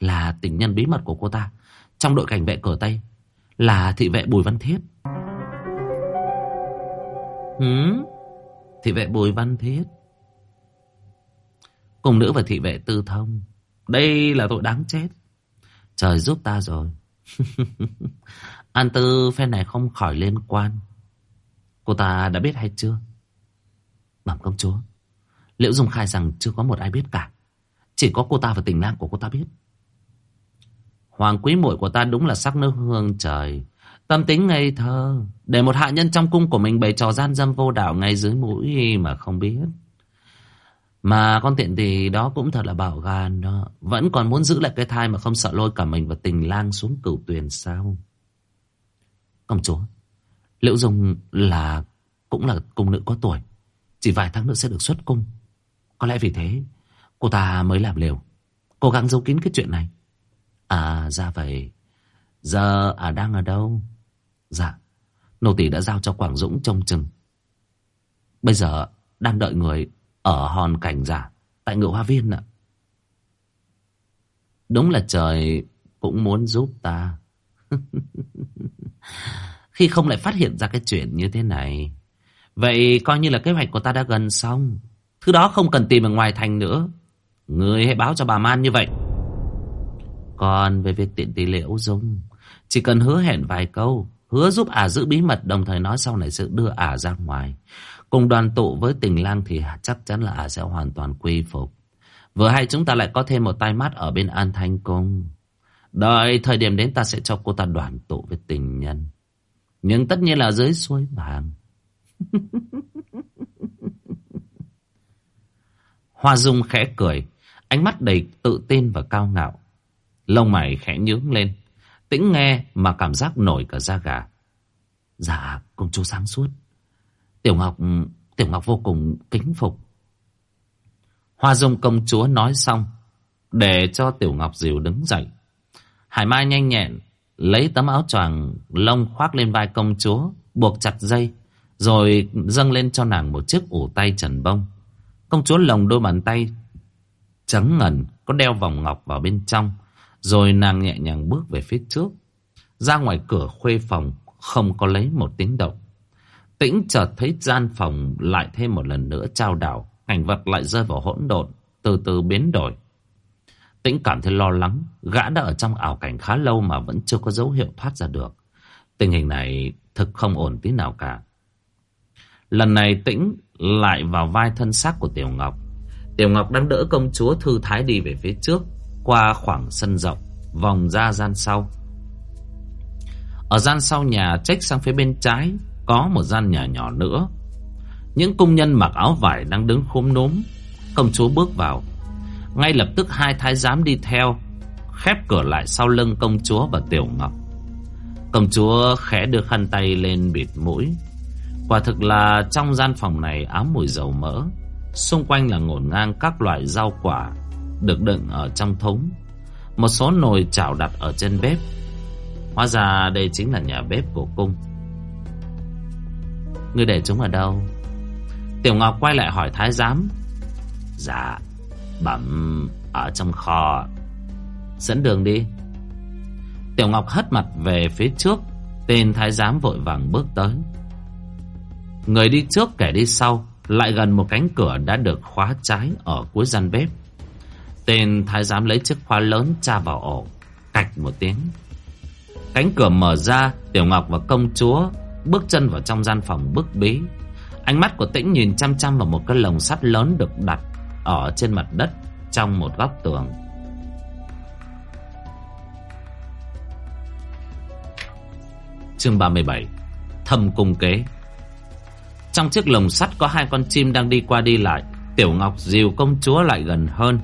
Là tình nhân bí mật của cô ta, Trong đội cảnh vệ cửa Tây. Là thị vệ Bùi Văn Thiết. Hứ Thị vệ Bùi Văn Thiết. Cùng nữ và thị vệ tư thông. Đây là tội đáng chết. Trời giúp ta rồi. An Tư, phen này không khỏi liên quan. Cô ta đã biết hay chưa? Bẩm công chúa. Liễu Dung khai rằng chưa có một ai biết cả. Chỉ có cô ta và tình lang của cô ta biết. Hoàng quý muội của ta đúng là sắc nước hương trời. Tâm tính ngây thơ. Để một hạ nhân trong cung của mình bày trò gian dâm vô đạo ngay dưới mũi mà không biết. Mà con tiện thì đó cũng thật là bảo gan đó. Vẫn còn muốn giữ lại cái thai mà không sợ lôi cả mình và tình lang xuống cửu tuyền sao? Công chúa, Liễu Dung là cũng là cung nữ có tuổi. Chỉ vài tháng nữa sẽ được xuất cung. Có lẽ vì thế cô ta mới làm liều. Cố gắng giấu kín cái chuyện này. À ra vậy. Giờ à đang ở đâu? Dạ. Nô tỳ đã giao cho Quảng Dũng trông chừng. Bây giờ đang đợi người ở hòn cảnh giả tại ngự hoa viên ạ. Đúng là trời cũng muốn giúp ta. Khi không lại phát hiện ra cái chuyện như thế này. Vậy coi như là kế hoạch của ta đã gần xong. Thứ đó không cần tìm ở ngoài thành nữa. Người hãy báo cho bà Man như vậy. Còn về việc tiện tỷ liễu dung, chỉ cần hứa hẹn vài câu, hứa giúp ả giữ bí mật đồng thời nói sau này sẽ đưa ả ra ngoài. Cùng đoàn tụ với tình lang thì chắc chắn là ả sẽ hoàn toàn quy phục. Vừa hay chúng ta lại có thêm một tai mắt ở bên An Thanh Cung. Đợi thời điểm đến ta sẽ cho cô ta đoàn tụ với tình nhân. Nhưng tất nhiên là dưới suối vàng. Hoa Dung khẽ cười, ánh mắt đầy tự tin và cao ngạo. Lông mày khẽ nhướng lên. Tĩnh nghe mà cảm giác nổi cả da gà. Dạ, công chúa sáng suốt. Tiểu Ngọc, Tiểu Ngọc vô cùng kính phục. Hoa dung công chúa nói xong, để cho Tiểu Ngọc dìu đứng dậy. Hải Mai nhanh nhẹn, lấy tấm áo choàng lông khoác lên vai công chúa, buộc chặt dây, rồi dâng lên cho nàng một chiếc ủ tay trần bông. Công chúa lồng đôi bàn tay trắng ngần, có đeo vòng ngọc vào bên trong, rồi nàng nhẹ nhàng bước về phía trước. Ra ngoài cửa khuê phòng, không có lấy một tiếng động. Tĩnh chợt thấy gian phòng lại thêm một lần nữa trao đảo, cảnh vật lại rơi vào hỗn độn, từ từ biến đổi. Tĩnh cảm thấy lo lắng, gã đã ở trong ảo cảnh khá lâu mà vẫn chưa có dấu hiệu thoát ra được. Tình hình này thực không ổn tí nào cả. Lần này Tĩnh lại vào vai thân xác của Tiểu Ngọc. Tiểu Ngọc đang đỡ công chúa thư thái đi về phía trước, qua khoảng sân rộng, vòng ra gian sau. Ở gian sau nhà trách sang phía bên trái có một gian nhà nhỏ nữa. Những công nhân mặc áo vải đang đứng khúm núm. Công chúa bước vào. Ngay lập tức hai thái giám đi theo, khép cửa lại sau lưng công chúa và Tiểu Ngọc. Công chúa khẽ đưa khăn tay lên bịt mũi. Quả thực là trong gian phòng này ám mùi dầu mỡ. Xung quanh là ngổn ngang các loại rau quả được đựng ở trong thúng. Một số nồi chảo đặt ở trên bếp. Hóa ra đây chính là nhà bếp của cung. Ngươi để chúng ở đâu? Tiểu Ngọc quay lại hỏi thái giám. Dạ, bẩm ở trong kho. Dẫn đường đi. Tiểu Ngọc hất mặt về phía trước. Tên thái giám vội vàng bước tới. Người đi trước kẻ đi sau lại gần một cánh cửa đã được khóa trái ở cuối gian bếp. Tên thái giám lấy chiếc khóa lớn tra vào ổ, cạch một tiếng. Cánh cửa mở ra, Tiểu Ngọc và công chúa bước chân vào trong gian phòng bức bí. Ánh mắt của Tĩnh nhìn chăm chăm vào một cái lồng sắt lớn được đặt ở trên mặt đất trong một góc tường. Chương 37 Thâm cung kế. Trong chiếc lồng sắt có hai con chim đang đi qua đi lại. Tiểu Ngọc dìu công chúa lại gần hơn.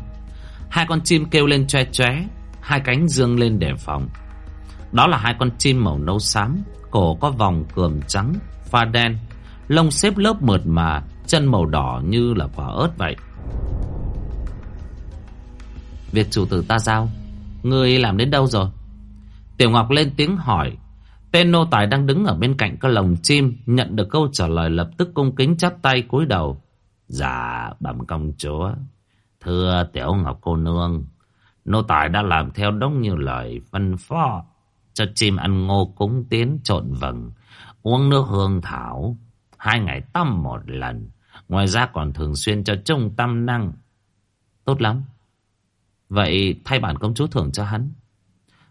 Hai con chim kêu lên choe choé Hai cánh dương lên đề phòng. Đó là hai con chim màu nâu xám. Cổ có vòng cườm trắng, Pha đen. Lông xếp lớp mượt mà, Chân màu đỏ như là quả ớt vậy. Việc chủ tử ta giao Ngươi làm đến đâu rồi? Tiểu Ngọc lên tiếng hỏi. Tên nô tài đang đứng ở bên cạnh cái lồng chim, Nhận được câu trả lời lập tức cung kính chắp tay cúi đầu. Dạ bẩm công chúa. Thưa Tiểu Ngọc cô nương, Nô tài đã làm theo đúng như lời phân phó. Cho chim ăn ngô cúng tiến trộn vầng Uống nước hương thảo Hai ngày tắm một lần Ngoài ra còn thường xuyên cho trung tâm năng Tốt lắm Vậy thay bản công chúa thưởng cho hắn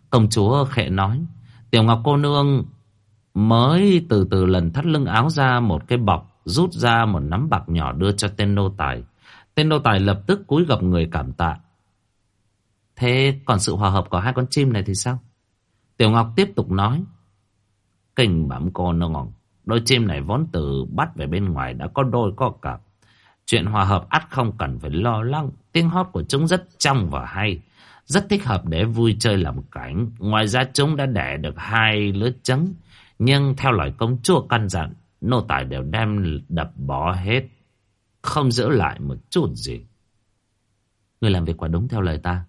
Công chúa khệ nói Tiểu Ngọc cô nương mới từ từ lần thắt lưng áo ra một cái bọc, rút ra một nắm bạc nhỏ đưa cho tên nô tài. Tên nô tài lập tức cúi gập người cảm tạ. Thế còn sự hòa hợp của hai con chim này thì sao? Tiểu Ngọc tiếp tục nói. Kinh bẩm cô nương, đôi chim này vốn từ bắt về bên ngoài đã có đôi có cặp. Chuyện hòa hợp ắt không cần phải lo lắng. Tiếng hót của chúng rất trong và hay. Rất thích hợp để vui chơi làm cảnh. Ngoài ra chúng đã đẻ được hai lứa trứng. Nhưng theo lời công chúa căn dặn, nô tài đều đem đập bỏ hết. Không giữ lại một chút gì. Người làm việc quả đúng theo lời ta.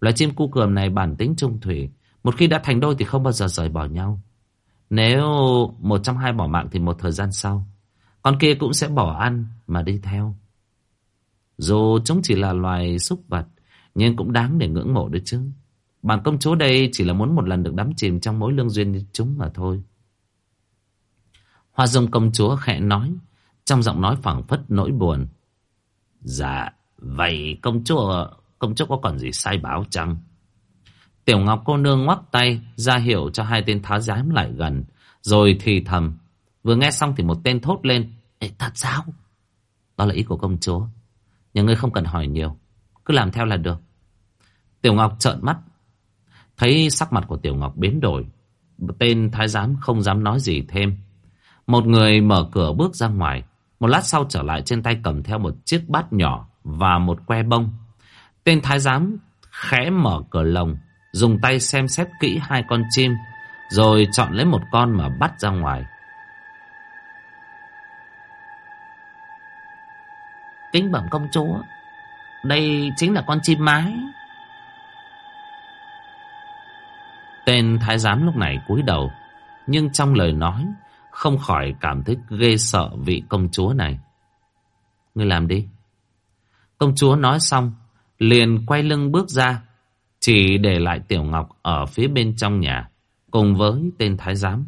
Loài chim cu cườm này bản tính trung thủy. Một khi đã thành đôi thì không bao giờ rời bỏ nhau. Nếu một trong hai bỏ mạng thì một thời gian sau. Con kia cũng sẽ bỏ ăn mà đi theo. Dù chúng chỉ là loài súc vật. Nhưng cũng đáng để ngưỡng mộ đấy chứ. Bản công chúa đây chỉ là muốn một lần được đắm chìm trong mối lương duyên như chúng mà thôi. Hoa dung công chúa khẽ nói, trong giọng nói phảng phất nỗi buồn. Dạ, vậy công chúa, công chúa có còn gì sai báo chăng? Tiểu Ngọc cô nương ngoắc tay, ra hiệu cho hai tên thá giám lại gần, rồi thì thầm. Vừa nghe xong thì một tên thốt lên, Ê, thật sao? Đó là ý của công chúa. Nhưng ngươi không cần hỏi nhiều, cứ làm theo là được. Tiểu Ngọc trợn mắt. Thấy sắc mặt của Tiểu Ngọc biến đổi. Tên thái giám không dám nói gì thêm. Một người mở cửa bước ra ngoài. Một lát sau trở lại trên tay cầm theo một chiếc bát nhỏ và một que bông. Tên thái giám khẽ mở cửa lồng Dùng tay xem xét kỹ hai con chim, Rồi chọn lấy một con mà bắt ra ngoài. Kính bẩm công chúa, Đây chính là con chim mái. Tên thái giám lúc này cúi đầu, Nhưng trong lời nói, Không khỏi cảm thấy ghê sợ vị công chúa này. Ngươi làm đi. Công chúa nói xong, Liền quay lưng bước ra chỉ để lại Tiểu Ngọc Ở phía bên trong nhà, Cùng với tên thái giám.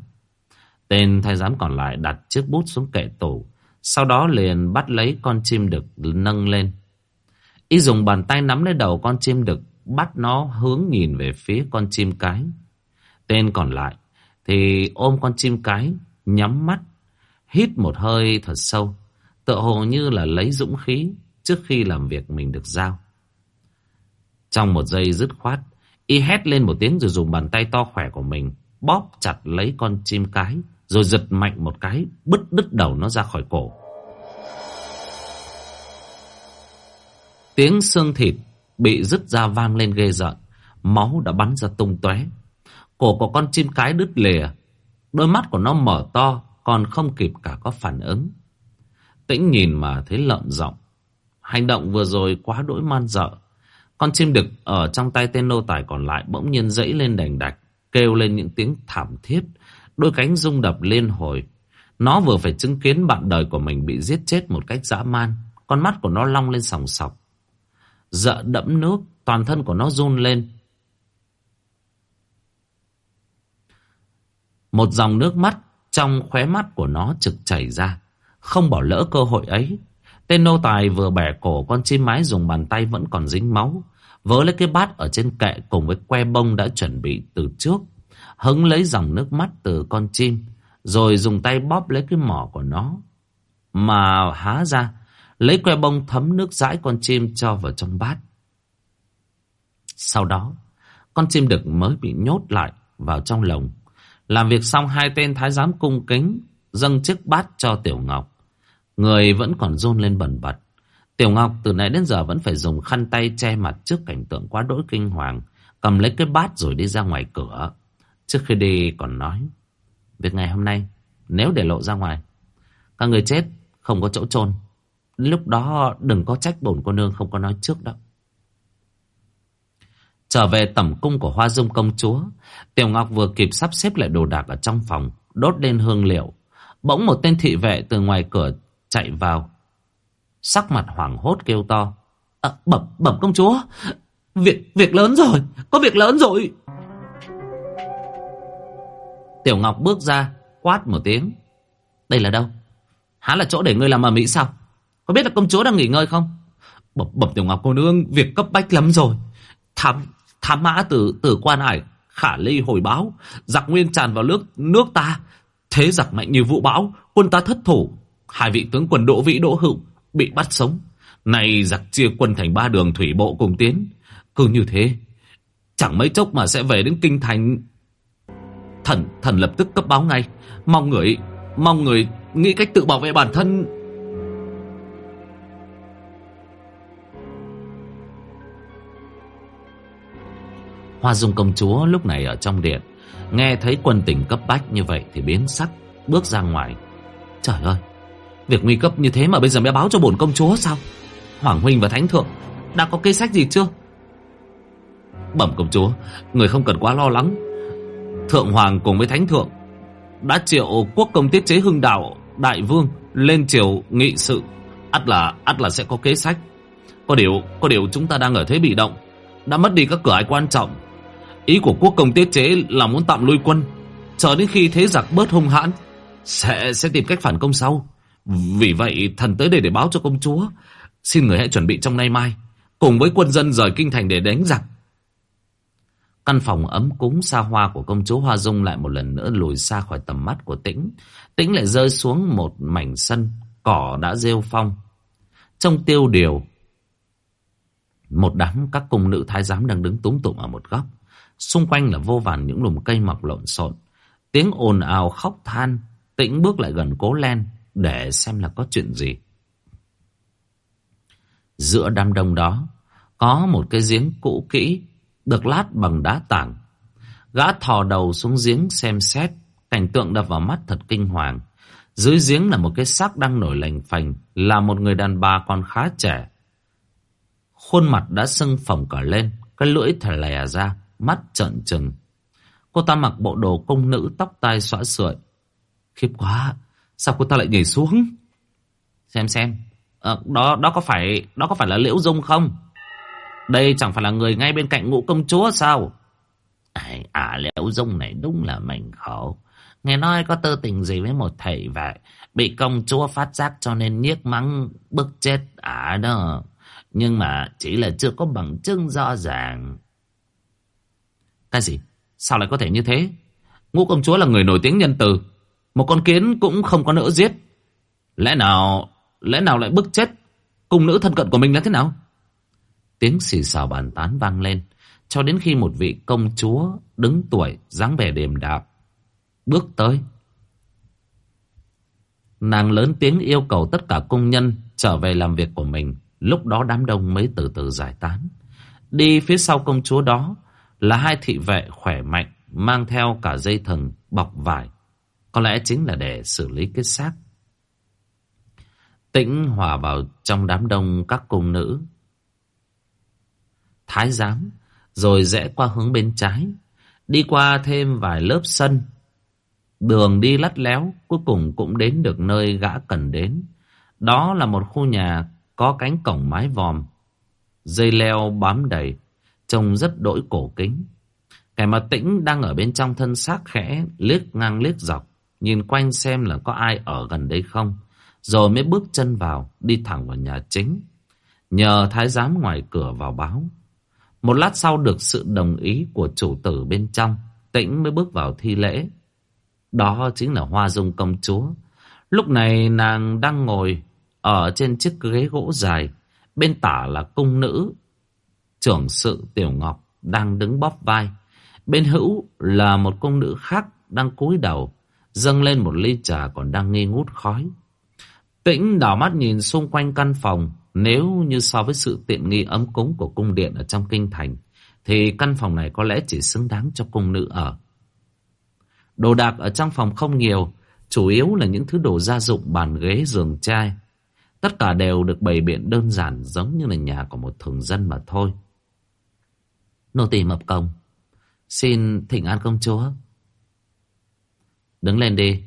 Tên thái giám còn lại đặt chiếc bút xuống kệ tủ Sau đó liền bắt lấy con chim đực nâng lên. Y dùng bàn tay nắm lấy đầu con chim đực, Bắt nó hướng nhìn về phía con chim cái. Tên còn lại Thì ôm con chim cái, Nhắm mắt, Hít một hơi thật sâu, Tựa hồ như là lấy dũng khí Trước khi làm việc mình được giao. Trong một giây dứt khoát, Y hét lên một tiếng rồi dùng bàn tay to khỏe của mình Bóp chặt lấy con chim cái, Rồi giật mạnh một cái, Bứt đứt đầu nó ra khỏi cổ. Tiếng xương thịt Bị rứt ra vang lên ghê rợn, Máu đã bắn ra tung tóe. Cổ của con chim cái đứt lìa, Đôi mắt của nó mở to, Còn không kịp cả có phản ứng. Tĩnh nhìn mà thấy lợn giọng. Hành động vừa rồi quá đỗi man dợ. Con chim đực ở trong tay tên nô tài còn lại Bỗng nhiên dẫy lên đành đạch, Kêu lên những tiếng thảm thiết. Đôi cánh rung đập liên hồi. Nó vừa phải chứng kiến bạn đời của mình Bị giết chết một cách dã man. Con mắt của nó long lên sòng sọc. Dợ đẫm nước, Toàn thân của nó run lên. Một dòng nước mắt trong khóe mắt của nó trực chảy ra. Không bỏ lỡ cơ hội ấy. Tên nô tài vừa bẻ cổ con chim mái dùng bàn tay vẫn còn dính máu. Vớ lấy cái bát ở trên kệ cùng với que bông đã chuẩn bị từ trước. Hứng lấy dòng nước mắt từ con chim. Rồi dùng tay bóp lấy cái mỏ của nó. Mà há ra. Lấy que bông thấm nước dãi con chim cho vào trong bát. Sau đó, con chim đực mới bị nhốt lại vào trong lồng. Làm việc xong hai tên thái giám cung kính dâng chiếc bát cho Tiểu Ngọc. Người vẫn còn run lên bẩn bật. Tiểu Ngọc từ nãy đến giờ vẫn phải dùng khăn tay che mặt trước cảnh tượng quá đỗi kinh hoàng. Cầm lấy cái bát rồi đi ra ngoài cửa. Trước khi đi còn nói. Việc ngày hôm nay nếu để lộ ra ngoài. Các người chết không có chỗ chôn Lúc đó đừng có trách bổn cô nương không có nói trước đâu. Trở về tẩm cung của Hoa Dung công chúa, Tiểu Ngọc vừa kịp sắp xếp lại đồ đạc ở trong phòng, đốt lên hương liệu. Bỗng một tên thị vệ từ ngoài cửa chạy vào. Sắc mặt hoảng hốt kêu to. À, bẩm, bẩm công chúa, việc việc lớn rồi, có việc lớn rồi. Tiểu Ngọc bước ra, quát một tiếng. Đây là đâu? Há là chỗ để ngươi làm ở Mỹ sao? Có biết là công chúa đang nghỉ ngơi không? Bẩm, bẩm Tiểu Ngọc cô nương, việc cấp bách lắm rồi. Thám, thám mã từ từ quan hải khả ly hồi báo giặc nguyên tràn vào nước nước ta thế giặc mạnh như vũ bão quân ta thất thủ hai vị tướng quân đỗ vĩ, đỗ hữu bị bắt sống. Này giặc chia quân thành ba đường thủy bộ cùng tiến. Cứ như thế, chẳng mấy chốc mà sẽ về đến kinh thành. Thần thần lập tức cấp báo ngay. Mong người mong người nghĩ cách tự bảo vệ bản thân. Hoa Dung công chúa lúc này ở trong điện. Nghe thấy quân tình cấp bách như vậy Thì biến sắc, bước ra ngoài. Trời ơi Việc nguy cấp như thế mà bây giờ mới báo cho bổn công chúa sao? Hoàng huynh và thánh thượng, Đã có kế sách gì chưa? Bẩm công chúa, Người không cần quá lo lắng. Thượng hoàng cùng với thánh thượng Đã triệu quốc công tiết chế hưng đạo, Đại vương lên triều nghị sự. Ắt là ắt là sẽ có kế sách. Có điều có điều chúng ta đang ở thế bị động, đã mất đi các cửa ải quan trọng. Ý của quốc công tiết chế là muốn tạm lui quân, Chờ đến khi thế giặc bớt hung hãn, Sẽ sẽ tìm cách phản công sau. Vì vậy thần tới đây để báo cho công chúa Xin người hãy chuẩn bị trong nay mai Cùng với quân dân rời kinh thành để đánh giặc Căn phòng ấm cúng xa hoa của công chúa Hoa Dung lại một lần nữa lùi xa khỏi tầm mắt của Tĩnh. Tĩnh lại rơi xuống một mảnh sân, cỏ đã rêu phong. Trong tiêu điều, một đám các cung nữ thái giám đang đứng túng tụng ở một góc. Xung quanh là vô vàn những lùm cây mọc lộn xộn. Tiếng ồn ào khóc than. Tĩnh bước lại gần cố len để xem là có chuyện gì. Giữa đám đông đó, có một cái giếng cũ kỹ, Được lát bằng đá tảng Gã thò đầu xuống giếng xem xét, Cảnh tượng đập vào mắt thật kinh hoàng Dưới giếng là một cái xác đang nổi lành phành, Là một người đàn bà còn khá trẻ Khuôn mặt đã sưng phồng cả lên, Cái lưỡi thở lè ra, Mắt trợn trừng Cô ta mặc bộ đồ công nữ tóc tai xõa sợi. Khiếp quá Sao cô ta lại nhảy xuống? Xem xem. À, Đó đó có phải đó có phải là Liễu Dung không? Đây chẳng phải là người ngay bên cạnh ngũ công chúa sao? À, à Liễu Dung này đúng là mình khổ. Nghe nói có tư tình gì với một thầy vậy? Bị công chúa phát giác cho nên nhiếc mắng bức chết. Ả đó. Nhưng mà chỉ là chưa có bằng chứng rõ ràng. Cái gì? Sao lại có thể như thế? Ngũ công chúa là người nổi tiếng nhân từ. Một con kiến cũng không có nỡ giết. Lẽ nào Lẽ nào lại bức chết? Cung nữ thân cận của mình là thế nào? Tiếng xì xào bàn tán vang lên, Cho đến khi một vị công chúa Đứng tuổi dáng vẻ đềm đạm Bước tới. Nàng lớn tiếng yêu cầu tất cả công nhân Trở về làm việc của mình. Lúc đó đám đông mới từ từ giải tán. Đi phía sau công chúa đó Là hai thị vệ khỏe mạnh, Mang theo cả dây thừng bọc vải. Có lẽ chính là để xử lý cái xác Tĩnh hòa vào trong đám đông các cung nữ. Thái giám, rồi rẽ qua hướng bên trái, đi qua thêm vài lớp sân. Đường đi lắt léo, cuối cùng cũng đến được nơi gã cần đến. Đó là một khu nhà có cánh cổng mái vòm, dây leo bám đầy, trông rất đỗi cổ kính. Kẻ mà tĩnh đang ở bên trong thân xác khẽ, liếc ngang liếc dọc, nhìn quanh xem là có ai ở gần đây không. Rồi mới bước chân vào, Đi thẳng vào nhà chính. Nhờ thái giám ngoài cửa vào báo. Một lát sau được sự đồng ý Của chủ tử bên trong, Tĩnh mới bước vào thi lễ. Đó chính là Hoa Dung công chúa. Lúc này nàng đang ngồi Ở trên chiếc ghế gỗ dài. Bên tả là cung nữ, Trưởng sự Tiểu Ngọc Đang đứng bóp vai. Bên hữu là một cung nữ khác Đang cúi đầu. Dâng lên một ly trà còn đang nghi ngút khói Tĩnh đảo mắt nhìn xung quanh căn phòng, nếu như so với sự tiện nghi ấm cúng của cung điện ở trong kinh thành, thì căn phòng này có lẽ chỉ xứng đáng cho cung nữ ở. Đồ đạc ở trong phòng không nhiều, chủ yếu là những thứ đồ gia dụng bàn ghế giường chai. Tất cả đều được bày biện đơn giản giống như là nhà của một thường dân mà thôi. Nô tỳ mập công, xin thỉnh an công chúa. Đứng lên đi,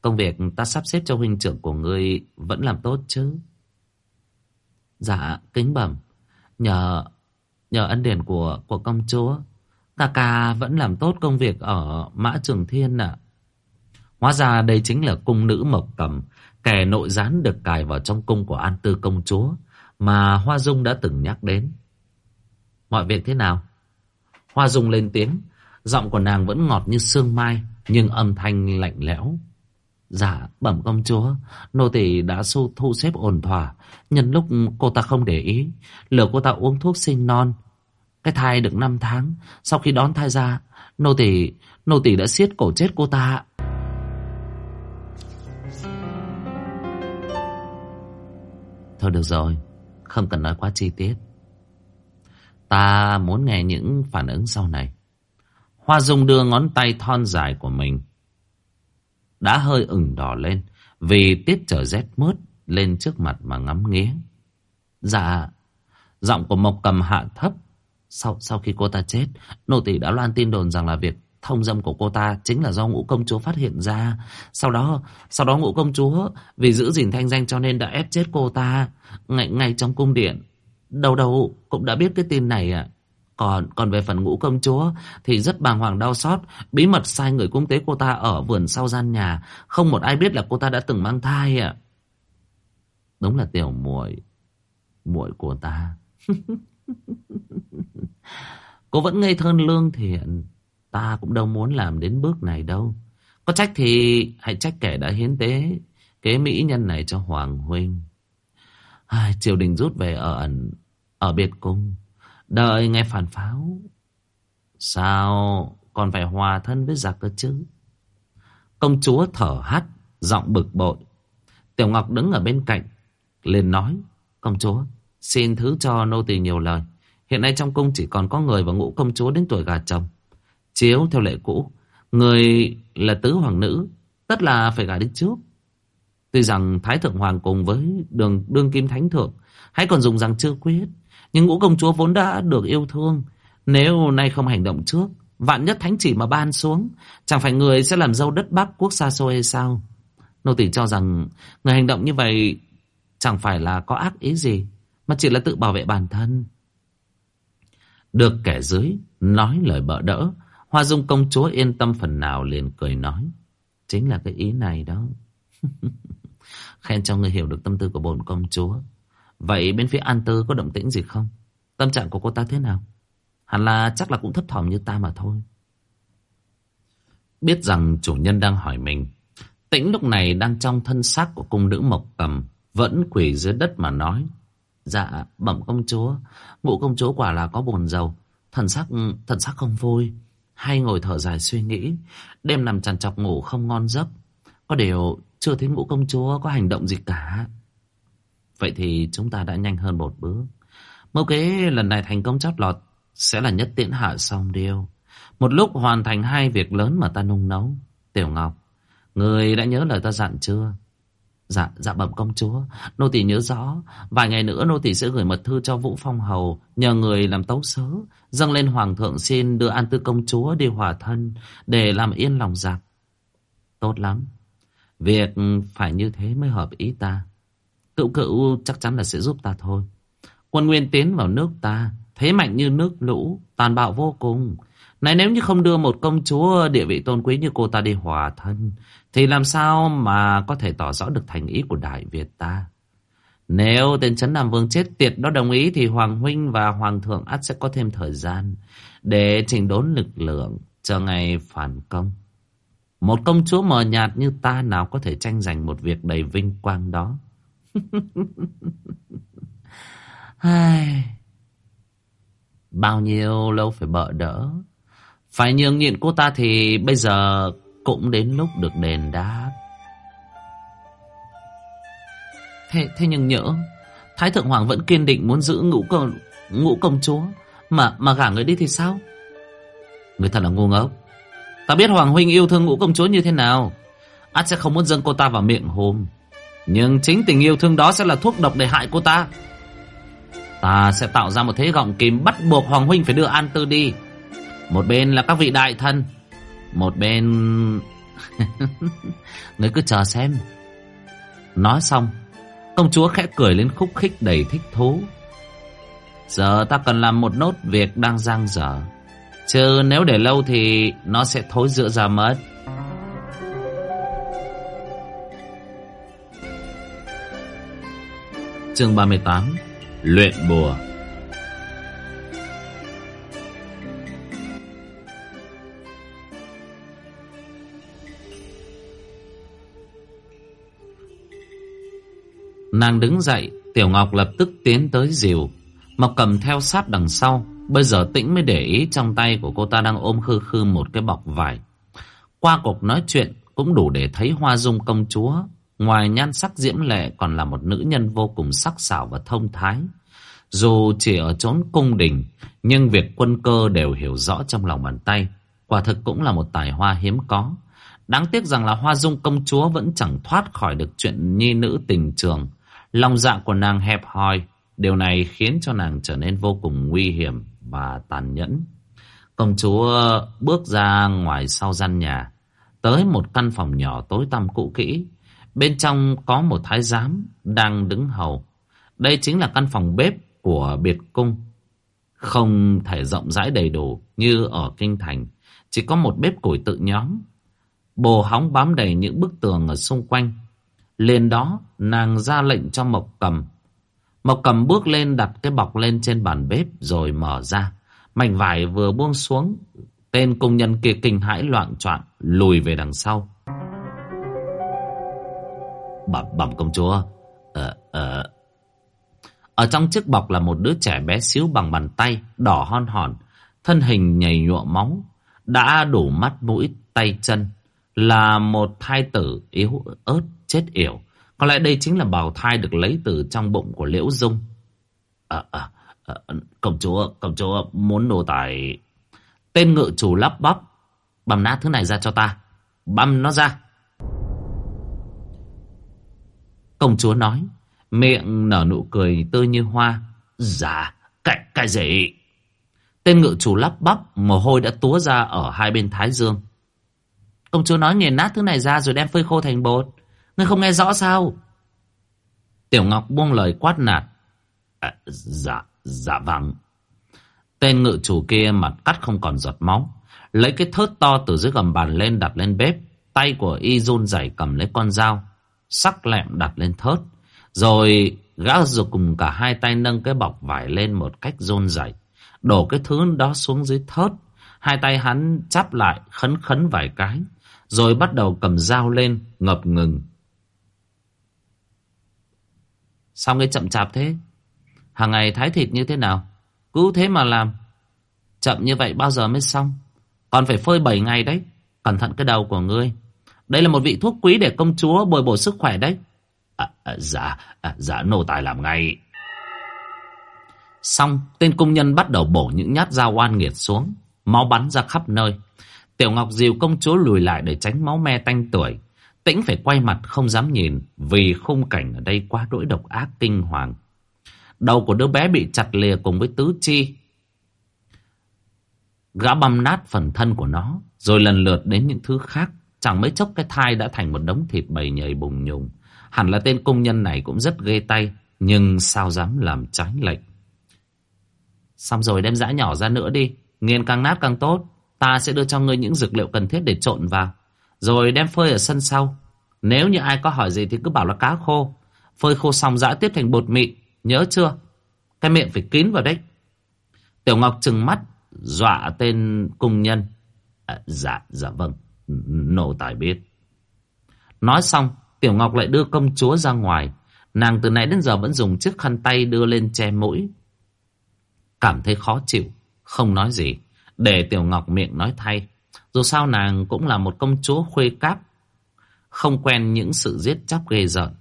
Công việc ta sắp xếp cho huynh trưởng của ngươi vẫn làm tốt chứ? Dạ, kính bẩm. Nhờ nhờ ân điển của của công chúa, ta ca vẫn làm tốt công việc ở Mã Trường Thiên ạ. Hóa ra đây chính là cung nữ Mộc Cầm, kẻ nội gián được cài vào trong cung của An Tư công chúa mà Hoa Dung đã từng nhắc đến. Mọi việc thế nào? Hoa Dung lên tiếng, giọng của nàng vẫn ngọt như sương mai, nhưng âm thanh lạnh lẽo. Dạ, bẩm công chúa, nô tỳ đã su thu xếp ổn thỏa. Nhân lúc cô ta không để ý, lừa cô ta uống thuốc sinh non. Cái thai được 5 tháng, sau khi đón thai ra, nô tỳ nô tỳ đã siết cổ chết cô ta. Thôi được rồi, không cần nói quá chi tiết. Ta muốn nghe những phản ứng sau này. Hoa Dung đưa ngón tay thon dài của mình đã hơi ửng đỏ lên vì tiết trời rét mướt lên trước mặt mà ngắm nghía. Dạ, giọng của Mộc cầm hạ thấp. Sau sau khi cô ta chết, nô tỳ đã loan tin đồn rằng là việc thông dâm của cô ta chính là do ngũ công chúa phát hiện ra. Sau đó, sau đó ngũ công chúa vì giữ gìn thanh danh cho nên đã ép chết cô ta ngay ngay trong cung điện. Đầu đầu cũng đã biết cái tin này ạ. Còn còn về phần ngũ công chúa thì rất bàng hoàng đau xót, bí mật sai người cung tế cô ta ở vườn sau gian nhà, không một ai biết là cô ta đã từng mang thai ạ. Đúng là tiểu muội, muội của ta. cô vẫn ngây thơ lương thiện, ta cũng đâu muốn làm đến bước này đâu. Có trách thì hãy trách kẻ đã hiến tế kế mỹ nhân này cho hoàng huynh. Ai, triều đình rút về ở ẩn ở biệt cung Đợi nghe phản pháo. Sao còn phải hòa thân với giặc cơ chứ? Công chúa thở hắt, giọng bực bội. Tiểu Ngọc đứng ở bên cạnh, liền nói. Công chúa, xin thứ cho nô tỳ nhiều lời. Hiện nay trong cung chỉ còn có người và ngũ công chúa đến tuổi gà chồng. Chiếu theo lệ cũ, người là tứ hoàng nữ, tất là phải gả đến trước. Tuy rằng Thái Thượng Hoàng cùng với đường đương kim thánh thượng hãy còn dùng rằng chưa quyết, nhưng ngũ công chúa vốn đã được yêu thương. Nếu nay không hành động trước, vạn nhất thánh chỉ mà ban xuống, chẳng phải người sẽ làm dâu đất Bắc quốc xa xôi hay sao? Nô tỳ cho rằng người hành động như vậy chẳng phải là có ác ý gì, mà chỉ là tự bảo vệ bản thân. Được kẻ dưới nói lời bỡ đỡ, Hoa Dung công chúa yên tâm phần nào liền cười nói. Chính là cái ý này đó. Khen cho người hiểu được tâm tư của bổn công chúa. Vậy bên phía An Tư có động tĩnh gì không? Tâm trạng của cô ta thế nào? Hẳn là chắc là cũng thấp thỏm như ta mà thôi. Biết rằng chủ nhân đang hỏi mình. Tĩnh lúc này đang trong thân xác của cung nữ Mộc Tầm. Vẫn quỳ dưới đất mà nói. Dạ, bẩm công chúa. Ngụ công chúa quả là có buồn giàu. Thần sắc, thần sắc không vui. Hay ngồi thở dài suy nghĩ. Đêm nằm trằn trọc ngủ không ngon giấc. Có điều chưa thấy ngũ công chúa có hành động gì cả. Vậy thì chúng ta đã nhanh hơn một bước. Mưu kế lần này thành công chót lọt sẽ là nhất tiễn hạ song điều. Một lúc hoàn thành hai việc lớn mà ta nung nấu. Tiểu Ngọc, người đã nhớ lời ta dặn chưa? Dạ, dạ bẩm công chúa. Nô tỳ nhớ rõ. Vài ngày nữa nô tỳ sẽ gửi mật thư cho Vũ Phong Hầu. Nhờ người làm tấu sớ. Dâng lên Hoàng thượng xin đưa An Tư công chúa đi hòa thân. Để làm yên lòng giặc. Tốt lắm. Việc phải như thế mới hợp ý ta. Cựu cựu chắc chắn là sẽ giúp ta thôi. Quân Nguyên tiến vào nước ta. Thế mạnh như nước lũ. Tàn bạo vô cùng. Này nếu như không đưa một công chúa địa vị tôn quý như cô ta đi hòa thân, thì làm sao mà có thể tỏ rõ được thành ý của Đại Việt ta? Nếu tên Trấn Nam Vương chết tiệt đó đồng ý thì Hoàng Huynh và Hoàng Thượng ắt sẽ có thêm thời gian để chỉnh đốn lực lượng cho ngày phản công. Một công chúa mờ nhạt như ta nào có thể tranh giành một việc đầy vinh quang đó. Bao nhiêu lâu phải bợ đỡ phải nhường nhịn cô ta thì bây giờ cũng đến lúc được đền đáp. Thế, thế nhưng nhỡ, Thái Thượng Hoàng vẫn kiên định muốn giữ ngũ công, ngũ công chúa, mà mà gả người đi thì sao? Người thật là ngu ngốc. Ta biết Hoàng Huynh yêu thương ngũ công chúa như thế nào. Át sẽ không muốn dâng cô ta vào miệng hôm. Nhưng chính tình yêu thương đó sẽ là thuốc độc để hại cô ta. Ta sẽ tạo ra một thế gọng kìm bắt buộc Hoàng Huynh phải đưa An Tư đi. Một bên là các vị đại thân Một bên Người cứ chờ xem Nói xong, Công chúa khẽ cười lên khúc khích đầy thích thú Giờ ta cần làm một nốt việc đang giang dở Chứ nếu để lâu thì Nó sẽ thối giữa ra mất Chương 38 Luyện bùa Nàng đứng dậy, Tiểu Ngọc lập tức tiến tới dìu. Mộc cầm theo sát đằng sau. Bây giờ tĩnh mới để ý trong tay của cô ta đang ôm khư khư một cái bọc vải. Qua cuộc nói chuyện cũng đủ để thấy hoa dung công chúa. Ngoài nhan sắc diễm lệ còn là một nữ nhân vô cùng sắc sảo và thông thái. Dù chỉ ở chốn cung đình, nhưng việc quân cơ đều hiểu rõ trong lòng bàn tay. Quả thực cũng là một tài hoa hiếm có. Đáng tiếc rằng là hoa dung công chúa vẫn chẳng thoát khỏi được chuyện nhi nữ tình trường. Lòng dạ của nàng hẹp hòi, điều này khiến cho nàng trở nên vô cùng nguy hiểm và tàn nhẫn. Công chúa bước ra ngoài sau gian nhà, tới một căn phòng nhỏ tối tăm cũ kỹ. Bên trong có một thái giám đang đứng hầu. Đây chính là căn phòng bếp của biệt cung. Không thể rộng rãi đầy đủ như ở kinh thành. Chỉ có một bếp củi tự nhóm. Bồ hóng bám đầy những bức tường ở xung quanh. Lên đó, nàng ra lệnh cho Mộc Cầm. Mộc Cầm bước lên đặt cái bọc lên trên bàn bếp rồi mở ra. Mảnh vải vừa buông xuống. Tên công nhân kia kinh hãi loạn choạng lùi về đằng sau. Bẩm bẩm công chúa. Ờ, ờ. Ở trong chiếc bọc là một đứa trẻ bé xíu bằng bàn tay, đỏ hon hòn. Thân hình nhầy nhụa máu. Đã đủ mắt mũi tay chân. Là một thai tử yếu ớt chết yểu. Có lẽ đây chính là bào thai được lấy từ trong bụng của Liễu Dung. Ờ, à, à, À, công chúa, công chúa muốn nô tài... Tên ngự chủ lắp bắp. Băm nát thứ này ra cho ta. Băm nó ra. Công chúa nói. Miệng nở nụ cười tươi như hoa. Dạ, cái, cái gì? Tên ngự chủ lắp bắp, mồ hôi đã túa ra ở hai bên thái dương. Công chúa nói nghiền nát thứ này ra rồi đem phơi khô thành bột. Ngươi không nghe rõ sao? Tiểu Ngọc buông lời quát nạt. À, dạ, dạ vâng. Tên ngự chủ kia mặt cắt không còn giọt máu. Lấy cái thớt to từ dưới gầm bàn lên đặt lên bếp. Tay của y run rẩy cầm lấy con dao. Sắc lẹm đặt lên thớt. Rồi gã rồi cùng cả hai tay nâng cái bọc vải lên một cách rôn rẩy Đổ cái thứ đó xuống dưới thớt. Hai tay hắn chắp lại, khấn khấn vài cái. Rồi bắt đầu cầm dao lên, ngập ngừng. Sao ngươi chậm chạp thế? Hàng ngày thái thịt như thế nào? Cứ thế mà làm. Chậm như vậy bao giờ mới xong? Còn phải phơi 7 ngày đấy. Cẩn thận cái đầu của ngươi. Đây là một vị thuốc quý để công chúa bồi bổ sức khỏe đấy. À, à, dạ, à, dạ nô tài làm ngay. Xong, tên công nhân bắt đầu bổ những nhát dao oan nghiệt xuống. Máu bắn ra khắp nơi. Tiểu Ngọc dìu công chúa lùi lại để tránh máu me tanh tuổi. Tĩnh phải quay mặt không dám nhìn vì khung cảnh ở đây quá đỗi độc ác kinh hoàng. Đầu của đứa bé bị chặt lìa cùng với tứ chi. Gã băm nát phần thân của nó rồi lần lượt đến những thứ khác. Chẳng mấy chốc cái thai đã thành một đống thịt bầy nhầy bùng nhùng. Hẳn là tên công nhân này cũng rất ghê tay nhưng sao dám làm trái lệnh. Xong rồi đem dã nhỏ ra nữa đi. Nghiền càng nát càng tốt. Ta sẽ đưa cho ngươi những dược liệu cần thiết để trộn vào. Rồi đem phơi ở sân sau. Nếu như ai có hỏi gì thì cứ bảo là cá khô. Phơi khô xong dã tiếp thành bột mịn. Nhớ chưa? Cái miệng phải kín vào đấy. Tiểu Ngọc trừng mắt. Dọa tên công nhân. À, dạ, dạ vâng nổ tài biết. Nói xong, Tiểu Ngọc lại đưa công chúa ra ngoài. Nàng từ nãy đến giờ vẫn dùng chiếc khăn tay đưa lên che mũi. Cảm thấy khó chịu, không nói gì. Để Tiểu Ngọc miệng nói thay. Dù sao nàng cũng là một công chúa khuê cáp. Không quen những sự giết chóc ghê rợn.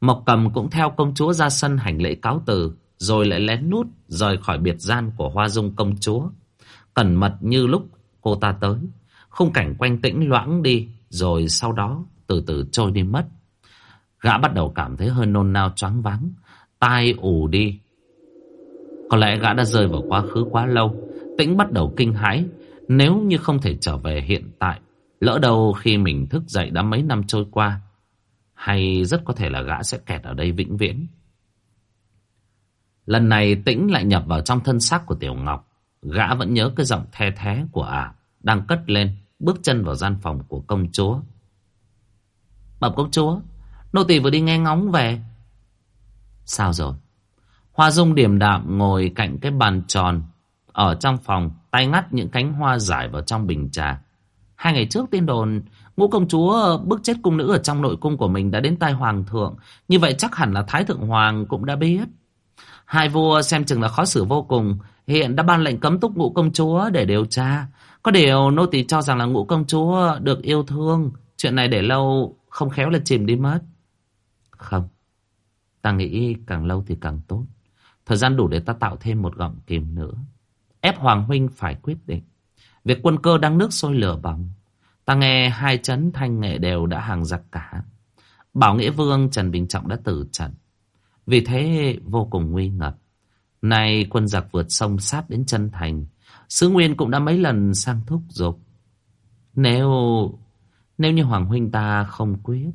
Mộc cầm cũng theo công chúa ra sân hành lễ cáo từ. Rồi lại lén nút rời khỏi biệt gian của hoa dung công chúa. Cẩn mật như lúc cô ta tới. Khung cảnh quanh tĩnh loãng đi. Rồi sau đó từ từ trôi đi mất. Gã bắt đầu cảm thấy hơi nôn nao choáng váng. Tai ù đi. Có lẽ gã đã rơi vào quá khứ quá lâu. Tĩnh bắt đầu kinh hãi. Nếu như không thể trở về hiện tại. Lỡ đâu khi mình thức dậy đã mấy năm trôi qua. Hay rất có thể là gã sẽ kẹt ở đây vĩnh viễn. Lần này Tĩnh lại nhập vào trong thân xác của Tiểu Ngọc. Gã vẫn nhớ cái giọng the thé của ả. đang cất lên. Bước chân vào gian phòng của công chúa. Bẩm công chúa. Nô tỳ vừa đi nghe ngóng về. Sao rồi? Hoa Dung điềm đạm ngồi cạnh cái bàn tròn ở trong phòng, tay ngắt những cánh hoa giải vào trong bình trà. Hai ngày trước tin đồn ngũ công chúa bức chết cung nữ ở trong nội cung của mình đã đến tai hoàng thượng. Như vậy chắc hẳn là Thái Thượng Hoàng cũng đã biết. Hai vua xem chừng là khó xử vô cùng. Hiện đã ban lệnh cấm túc ngũ công chúa để điều tra. Có điều nô tỳ cho rằng là ngũ công chúa được yêu thương. Chuyện này để lâu không khéo là chìm đi mất. Không. Ta nghĩ càng lâu thì càng tốt. Thời gian đủ để ta tạo thêm một gọng kìm nữa. Ép Hoàng Huynh phải quyết định. Việc quân cơ đang nước sôi lửa bỏng. Ta nghe hai chấn thanh nghệ đều đã hàng giặc cả. Bảo Nghĩa Vương Trần Bình Trọng đã tử trận. Vì thế vô cùng nguy ngập. Nay quân giặc vượt sông sát đến chân thành. Sứ Nguyên cũng đã mấy lần sang thúc giục. Nếu nếu như Hoàng Huynh ta không quyết,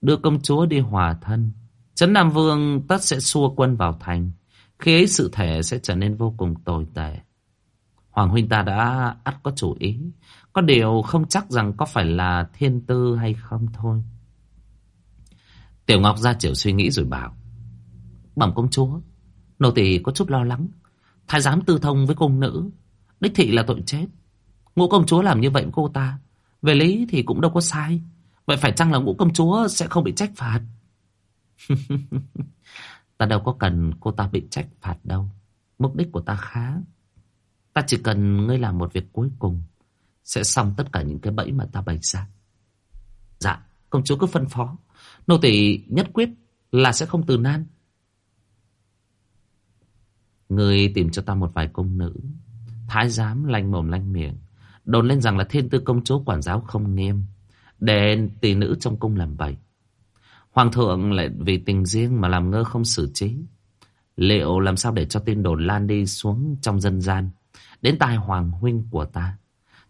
đưa công chúa đi hòa thân, Trấn Nam Vương tất sẽ xua quân vào thành. Khi ấy sự thể sẽ trở nên vô cùng tồi tệ. Hoàng huynh ta đã ắt có chủ ý. Có điều không chắc rằng có phải là thiên tư hay không thôi. Tiểu Ngọc ra chiều suy nghĩ rồi bảo. Bẩm công chúa, nô tỳ có chút lo lắng. Thái giám tư thông với cung nữ. Đích thị là tội chết. Ngũ công chúa làm như vậy với cô ta. Về lý thì cũng đâu có sai. Vậy phải chăng là ngũ công chúa sẽ không bị trách phạt? ta đâu có cần cô ta bị trách phạt đâu. Mục đích của ta khá. Ta chỉ cần ngươi làm một việc cuối cùng. Sẽ xong tất cả những cái bẫy mà ta bày ra. Dạ, công chúa cứ phân phó. Nô tỳ nhất quyết là sẽ không từ nan. Người tìm cho ta một vài công nữ. Thái giám lanh mồm lanh miệng, Đồn lên rằng là thiên tư công chúa quản giáo không nghiêm, Để tỷ nữ trong cung làm bậy. Hoàng thượng lại vì tình riêng mà làm ngơ không xử trí. Liệu làm sao để cho tin đồn lan đi xuống trong dân gian, Đến tai hoàng huynh của ta?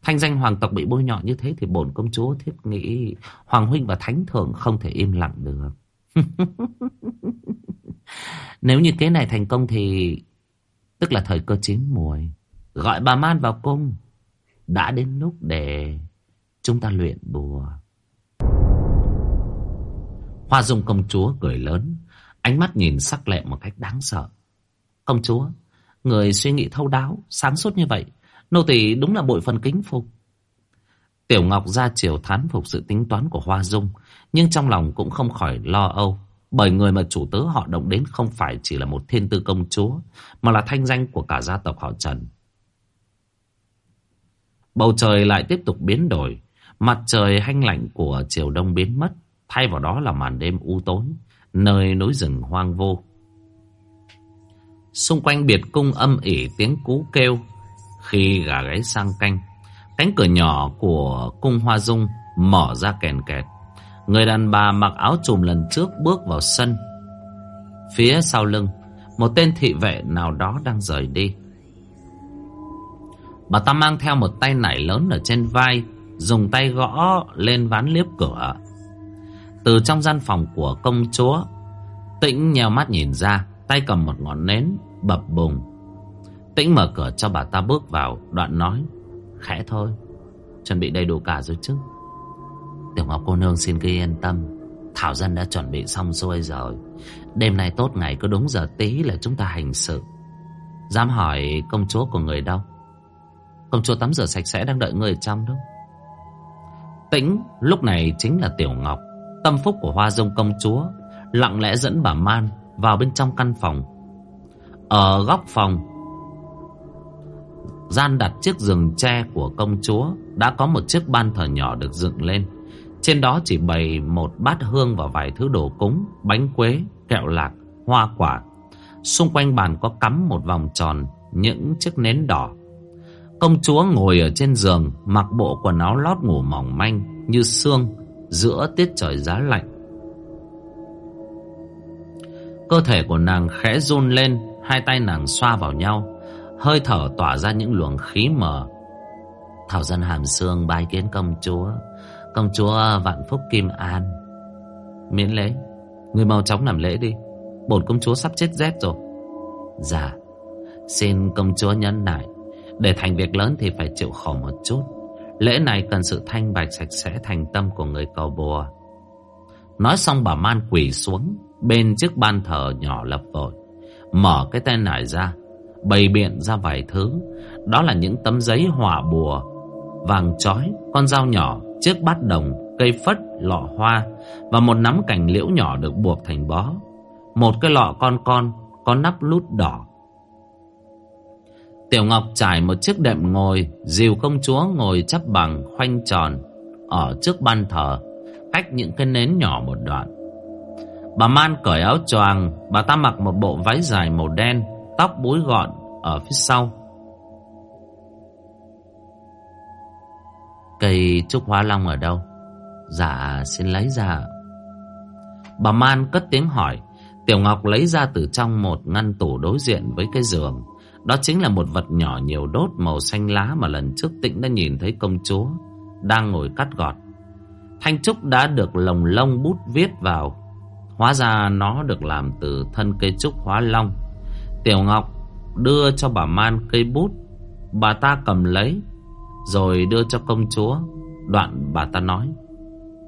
Thanh danh hoàng tộc bị bôi nhọ như thế Thì bổn công chúa thiết nghĩ Hoàng huynh và thánh thượng không thể im lặng được. Nếu như cái này thành công thì Tức là thời cơ chín muồi. Gọi bà Man vào cung. Đã đến lúc để Chúng ta luyện bùa. Hoa dung công chúa cười lớn. Ánh mắt nhìn sắc lẹ một cách đáng sợ. Công chúa, Người suy nghĩ thấu đáo, Sáng suốt như vậy, Nô tỳ đúng là bội phần kính phục. Tiểu Ngọc ra chiều thán phục sự tính toán của Hoa Dung, Nhưng trong lòng cũng không khỏi lo âu. Bởi người mà chủ tớ họ động đến Không phải chỉ là một thiên tư công chúa, Mà là thanh danh của cả gia tộc họ Trần. Bầu trời lại tiếp tục biến đổi, Mặt trời hanh lạnh của chiều đông biến mất, Thay vào đó là màn đêm u tối Nơi núi rừng hoang vô. Xung quanh biệt cung âm ỉ tiếng cú kêu, Khi gà gáy sang canh, Cánh cửa nhỏ của cung hoa dung Mở ra kèn kẹt. Người đàn bà mặc áo trùm lần trước bước vào sân. Phía sau lưng, Một tên thị vệ nào đó đang rời đi. Bà ta mang theo một tay nải lớn ở trên vai, Dùng tay gõ lên ván liếp cửa Từ trong gian phòng của công chúa, Tĩnh nheo mắt nhìn ra, Tay cầm một ngọn nến, Bập bùng. Tĩnh mở cửa cho bà ta bước vào, Đoạn nói, Khẽ thôi, Chuẩn bị đầy đủ cả rồi chứ? Tiểu Ngọc cô nương xin cứ yên tâm. Thảo dân đã chuẩn bị xong xuôi rồi. Đêm nay tốt ngày cứ đúng giờ tí là chúng ta hành sự. Dám hỏi công chúa của người đâu? Công chúa tắm rửa sạch sẽ đang đợi người trong đâu Tĩnh, lúc này chính là Tiểu Ngọc. Tâm phúc của Hoa Dung công chúa Lặng lẽ dẫn bà Man vào bên trong căn phòng. Ở góc phòng, Gian đặt chiếc giường tre của công chúa Đã có một chiếc ban thờ nhỏ được dựng lên. Trên đó chỉ bày một bát hương và vài thứ đồ cúng Bánh quế, kẹo lạc, hoa quả. Xung quanh bàn có cắm một vòng tròn Những chiếc nến đỏ. Công chúa ngồi ở trên giường Mặc bộ quần áo lót ngủ mỏng manh Như xương Giữa tiết trời giá lạnh. Cơ thể của nàng khẽ run lên Hai tay nàng xoa vào nhau Hơi thở tỏa ra những luồng khí mờ. Thảo dân hàm xương bái kiến công chúa Công chúa vạn phúc kim an. Miễn lễ, Người mau chóng làm lễ đi. Bổn công chúa sắp chết rét rồi. Dạ Xin công chúa nhẫn nại Để thành việc lớn thì phải chịu khổ một chút. Lễ này cần sự thanh bạch sạch sẽ thành tâm của người cầu bùa. Nói xong bà man quỳ xuống, Bên chiếc ban thờ nhỏ lập vội. Mở cái tay nải ra, Bày biện ra vài thứ. Đó là những tấm giấy hỏa bùa, Vàng chói, Con dao nhỏ Chiếc bát đồng, Cây phất, Lọ hoa Và một nắm cành liễu nhỏ được buộc thành bó. Một cái lọ con con Có nắp lút đỏ. Tiểu Ngọc trải một chiếc đệm ngồi, Dìu công chúa ngồi chắp bằng khoanh tròn Ở trước ban thờ, Cách những cái nến nhỏ một đoạn. Bà Man cởi áo choàng, Bà ta mặc một bộ váy dài màu đen, Tóc búi gọn ở phía sau. Cây trúc hóa long ở đâu? Dạ xin lấy ra. Bà Man cất tiếng hỏi. Tiểu Ngọc lấy ra từ trong một ngăn tủ đối diện với cái giường. Đó chính là một vật nhỏ nhiều đốt màu xanh lá Mà lần trước Tĩnh đã nhìn thấy công chúa Đang ngồi cắt gọt. Thanh trúc đã được lồng lông bút viết vào. Hóa ra nó được làm từ thân cây trúc hóa long. Tiểu Ngọc đưa cho bà Man cây bút. Bà ta cầm lấy. Rồi đưa cho công chúa, Đoạn bà ta nói.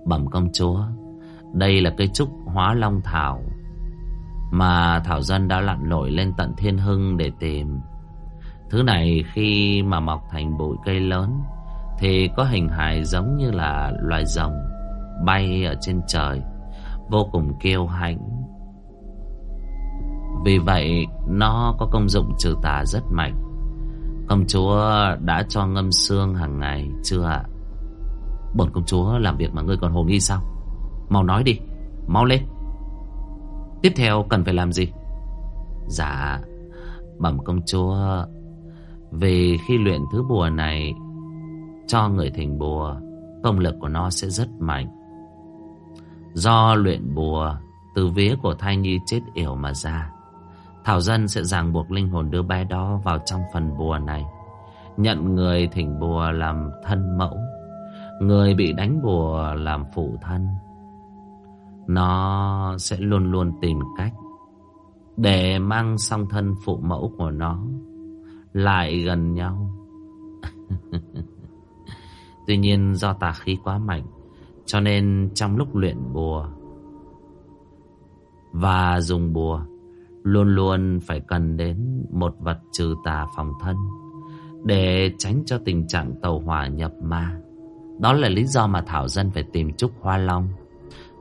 Bẩm công chúa, Đây là cây trúc hóa long thảo Mà thảo dân đã lặn lội lên tận thiên hưng để tìm. Thứ này khi mà mọc thành bụi cây lớn, Thì có hình hài giống như là loài rồng Bay ở trên trời, Vô cùng kiêu hãnh. Vì vậy, nó có công dụng trừ tà rất mạnh. Công chúa đã cho ngâm xương hàng ngày chưa ạ? Bổn công chúa làm việc mà ngươi còn hồ nghi sao? Mau nói đi, Mau lên. Tiếp theo cần phải làm gì? Dạ Bẩm công chúa, Vì khi luyện thứ bùa này, Cho người thỉnh bùa, Công lực của nó sẽ rất mạnh. Do luyện bùa, Từ vía của thai nhi chết yểu mà ra Thảo dân sẽ ràng buộc linh hồn đứa bé đó Vào trong phần bùa này. Nhận người thỉnh bùa làm thân mẫu, Người bị đánh bùa làm phụ thân. Nó sẽ luôn luôn tìm cách Để mang song thân phụ mẫu của nó Lại gần nhau. Tuy nhiên do tà khí quá mạnh, Cho nên trong lúc luyện bùa Và dùng bùa Luôn luôn phải cần đến một vật trừ tà phòng thân Để tránh cho tình trạng tàu hỏa nhập ma. Đó là lý do mà Thảo Dân phải tìm trúc hoa long.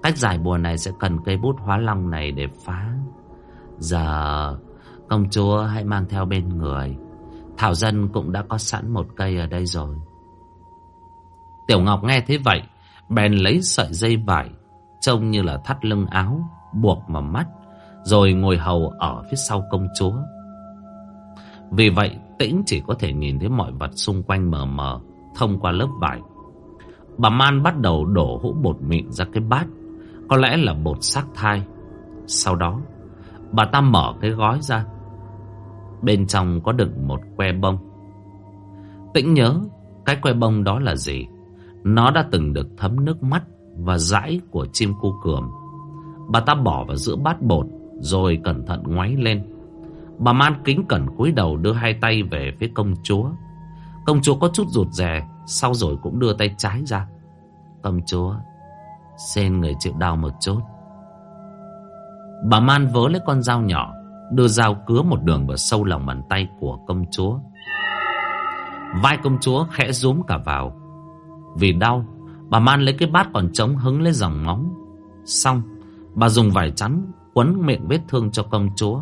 Cách giải bùa này sẽ cần cây bút hóa long này để phá. Giờ, công chúa hãy mang theo bên người. Thảo Dân cũng đã có sẵn một cây ở đây rồi. Tiểu Ngọc nghe thế vậy, Bèn lấy sợi dây vải Trông như là thắt lưng áo, Buộc vào mắt. Rồi ngồi hầu ở phía sau công chúa. Vì vậy, Tĩnh chỉ có thể nhìn thấy mọi vật xung quanh mờ mờ, Thông qua lớp vải. Bà Man bắt đầu đổ hũ bột mịn ra cái bát, Có lẽ là bột xác thai. Sau đó, Bà ta mở cái gói ra. Bên trong có đựng một que bông. Tĩnh nhớ, Cái que bông đó là gì? Nó đã từng được thấm nước mắt Và dãi của chim cu cườm. Bà ta bỏ vào giữa bát bột rồi cẩn thận ngoáy lên. Bà man kính cẩn cúi đầu đưa hai tay về phía công chúa. Công chúa có chút rụt rè, Sau rồi cũng đưa tay trái ra. Công chúa, Xin người chịu đau một chút. Bà man vớ lấy con dao nhỏ, Đưa dao cứa một đường vào sâu lòng bàn tay của công chúa. Vai công chúa khẽ rúm cả vào. Vì đau, Bà man lấy cái bát còn trống hứng lấy dòng máu Xong, Bà dùng vải trắng quấn miệng vết thương cho công chúa.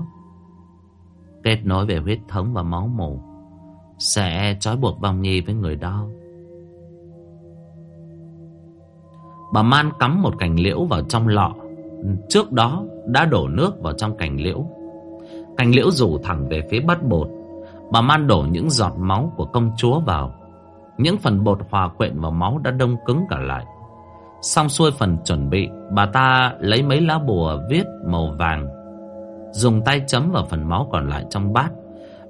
Kết nối về huyết thống và máu mủ Sẽ trói buộc vong nhi với người đau Bà man cắm một cành liễu vào trong lọ. Trước đó đã đổ nước vào trong cành liễu. Cành liễu rủ thẳng về phía bát bột. Bà man đổ những giọt máu của công chúa vào. Những phần bột hòa quyện vào máu đã đông cứng cả lại. Xong xuôi phần chuẩn bị, Bà ta lấy mấy lá bùa viết màu vàng, Dùng tay chấm vào phần máu còn lại trong bát,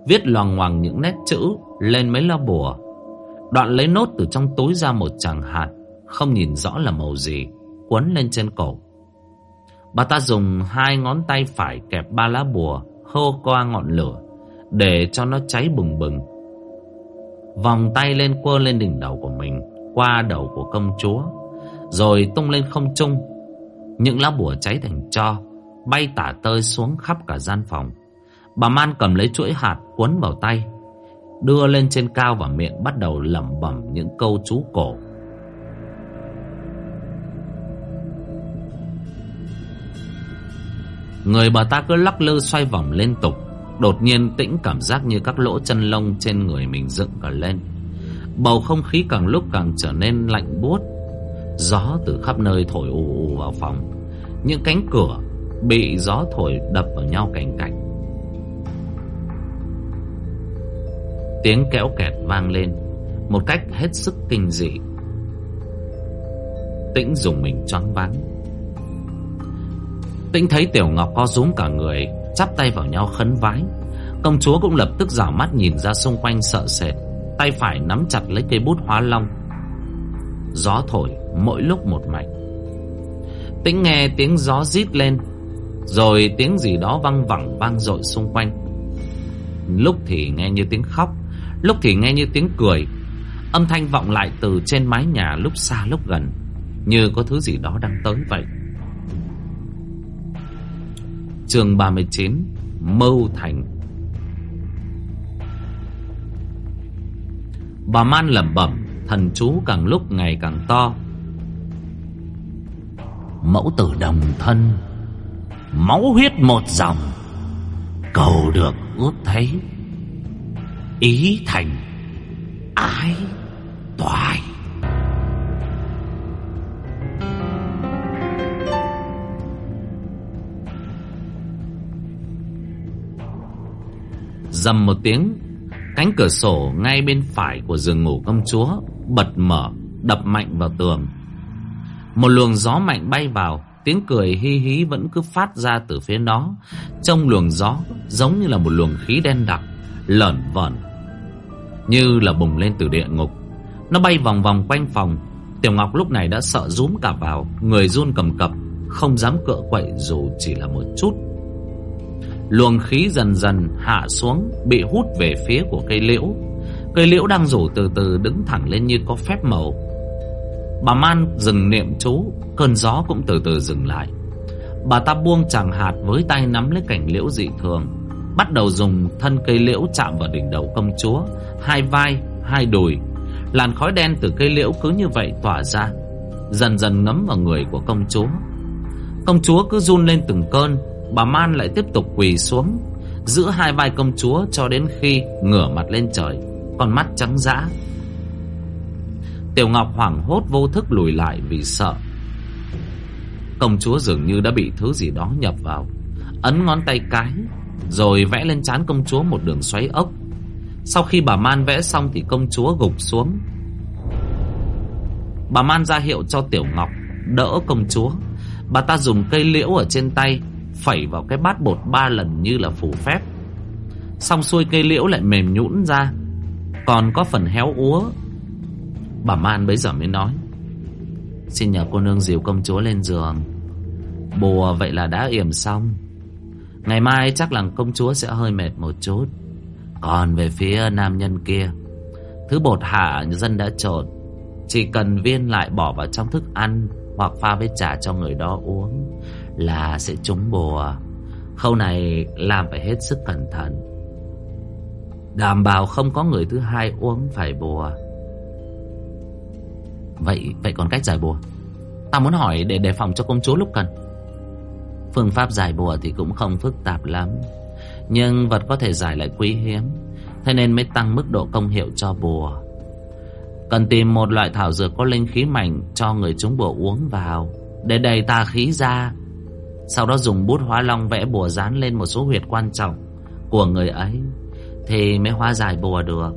Viết loằng ngoằng những nét chữ Lên mấy lá bùa. Đoạn lấy nốt từ trong túi ra một chàng hạt, Không nhìn rõ là màu gì Quấn lên trên cổ. Bà ta dùng hai ngón tay phải kẹp ba lá bùa, Hô qua ngọn lửa, Để cho nó cháy bừng bừng. Vòng tay lên quơ lên đỉnh đầu của mình, Qua đầu của công chúa. Rồi tung lên không trung. Những lá bùa cháy thành tro Bay tả tơi xuống khắp cả gian phòng. Bà Man cầm lấy chuỗi hạt cuốn vào tay, Đưa lên trên cao và miệng bắt đầu lẩm bẩm những câu chú cổ. Người bà ta cứ lắc lư xoay vòng liên tục, Đột nhiên tĩnh cảm giác như các lỗ chân lông trên người mình dựng cả lên. Bầu không khí càng lúc càng trở nên lạnh buốt. Gió từ khắp nơi thổi ù ù vào phòng, Những cánh cửa bị gió thổi đập vào nhau cành cành. Tiếng kéo kẹt vang lên, Một cách hết sức kinh dị. Tĩnh dùng mình choáng váng. Tĩnh thấy Tiểu Ngọc co rúm cả người, Chắp tay vào nhau khấn vái. Công chúa cũng lập tức rảo mắt nhìn ra xung quanh sợ sệt, Tay phải nắm chặt lấy cây bút hóa long Gió thổi mỗi lúc một mạnh. Tĩnh nghe tiếng gió rít lên, Rồi tiếng gì đó văng vẳng vang dội xung quanh. Lúc thì nghe như tiếng khóc, Lúc thì nghe như tiếng cười. Âm thanh vọng lại từ trên mái nhà lúc xa lúc gần, Như có thứ gì đó đang tới vậy. Chương 39 Mâu Thành. Bà Man lẩm bẩm Thần chú càng lúc ngày càng to Mẫu tử đồng thân, Máu huyết một dòng, Cầu được ước thấy Ý thành, Ái toại. Dầm một tiếng Cánh cửa sổ ngay bên phải của giường ngủ công chúa Bật mở, Đập mạnh vào tường. Một luồng gió mạnh bay vào, Tiếng cười hi hí vẫn cứ phát ra từ phía nó Trong luồng gió, Giống như là một luồng khí đen đặc, Lởn vởn, Như là bùng lên từ địa ngục. Nó bay vòng vòng quanh phòng. Tiểu Ngọc lúc này đã sợ rúm cả vào, Người run cầm cập, Không dám cựa quậy dù chỉ là một chút. Luồng khí dần dần hạ xuống Bị hút về phía của cây liễu. Cây liễu đang rủ từ từ đứng thẳng lên như có phép màu. Bà Man dừng niệm chú Cơn gió cũng từ từ dừng lại. Bà ta buông chàng hạt với tay nắm lấy cảnh liễu dị thường Bắt đầu dùng thân cây liễu chạm vào đỉnh đầu công chúa. Hai vai, hai đùi Làn khói đen từ cây liễu cứ như vậy tỏa ra Dần dần ngấm vào người của công chúa. Công chúa cứ run lên từng cơn Bà Man lại tiếp tục quỳ xuống, Giữ hai vai công chúa cho đến khi ngửa mặt lên trời, Con mắt trắng dã. Tiểu Ngọc hoảng hốt vô thức lùi lại vì sợ. Công chúa dường như đã bị thứ gì đó nhập vào, Ấn ngón tay cái, Rồi vẽ lên trán công chúa một đường xoáy ốc. Sau khi bà Man vẽ xong thì công chúa gục xuống. Bà Man ra hiệu cho Tiểu Ngọc Đỡ công chúa. Bà ta dùng cây liễu ở trên tay Phẩy vào cái bát bột ba lần như là phù phép. Xong xuôi cây liễu lại mềm nhũn ra. Còn có phần héo úa. Bà Man bấy giờ mới nói, Xin nhờ cô nương dìu công chúa lên giường. Bùa vậy là đã yểm xong. Ngày mai chắc là công chúa sẽ hơi mệt một chút. Còn về phía nam nhân kia, Thứ bột hạ dân đã trộn. Chỉ cần viên lại bỏ vào trong thức ăn Hoặc pha với trà cho người đó uống. Là sẽ trúng bùa. Khâu này làm phải hết sức cẩn thận. Đảm bảo không có người thứ hai uống phải bùa. Vậy vậy còn cách giải bùa? Ta muốn hỏi để đề phòng cho công chúa lúc cần. Phương pháp giải bùa thì cũng không phức tạp lắm, Nhưng vật có thể giải lại quý hiếm, Thế nên mới tăng mức độ công hiệu cho bùa. Cần tìm một loại thảo dược có linh khí mạnh Cho người chúng bùa uống vào. Để đầy tà khí ra sau đó dùng bút hóa long vẽ bùa dán lên một số huyệt quan trọng Của người ấy, Thì mới hóa giải bùa được.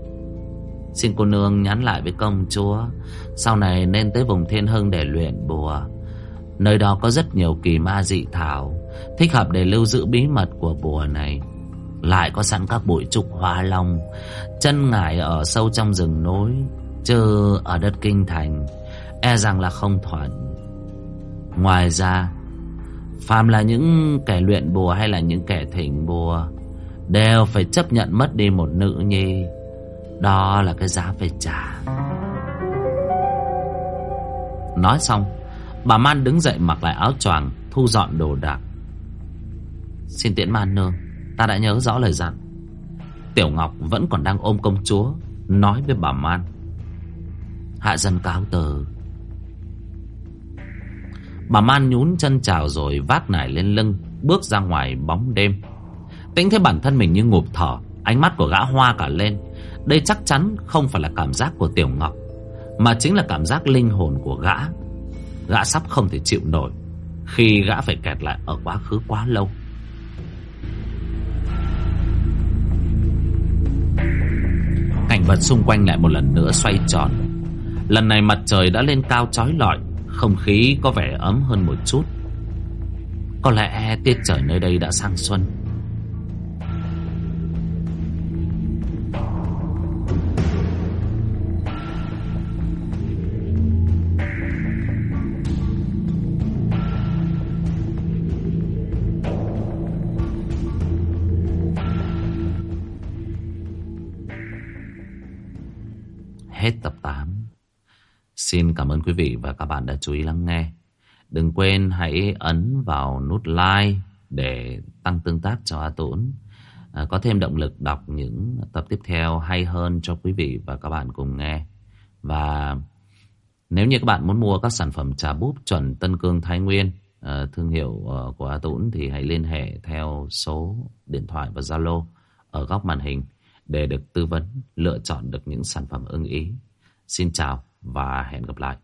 Xin cô nương nhắn lại với công chúa, Sau này nên tới vùng thiên hưng để luyện bùa. Nơi đó có rất nhiều kỳ ma dị thảo, Thích hợp để lưu giữ bí mật của bùa này. Lại có sẵn các bụi trúc hoa long, Chân ngải ở sâu trong rừng núi Chứ ở đất kinh thành E rằng là không thuận. Ngoài ra Phàm là những kẻ luyện bùa hay là những kẻ thỉnh bùa, Đều phải chấp nhận mất đi một nữ nhi. Đó là cái giá phải trả. Nói xong, Bà Man đứng dậy mặc lại áo choàng, Thu dọn đồ đạc. Xin tiễn Man nương, Ta đã nhớ rõ lời dặn. Tiểu Ngọc vẫn còn đang ôm công chúa, Nói với bà Man. Hạ dân cáo từ Bà Man nhún chân chào rồi vác nải lên lưng, Bước ra ngoài bóng đêm. Tính thấy bản thân mình như ngụp thở, Ánh mắt của gã hoa cả lên. Đây chắc chắn không phải là cảm giác của Tiểu Ngọc, Mà chính là cảm giác linh hồn của gã. Gã sắp không thể chịu nổi Khi gã phải kẹt lại ở quá khứ quá lâu. Cảnh vật xung quanh lại một lần nữa xoay tròn. Lần này mặt trời đã lên cao chói lọi không khí có vẻ ấm hơn một chút. Có lẽ tiết trời nơi đây đã sang xuân. Xin cảm ơn quý vị và các bạn đã chú ý lắng nghe. Đừng quên hãy ấn vào nút like để tăng tương tác cho A Tũng. À, có thêm động lực đọc những tập tiếp theo hay hơn cho quý vị và các bạn cùng nghe. Và nếu như các bạn muốn mua các sản phẩm trà búp chuẩn Tân Cương Thái Nguyên, à, thương hiệu à, của A Tũng thì hãy liên hệ theo số điện thoại và Zalo ở góc màn hình để được tư vấn lựa chọn được những sản phẩm ưng ý. Xin chào và hẹn gặp lại.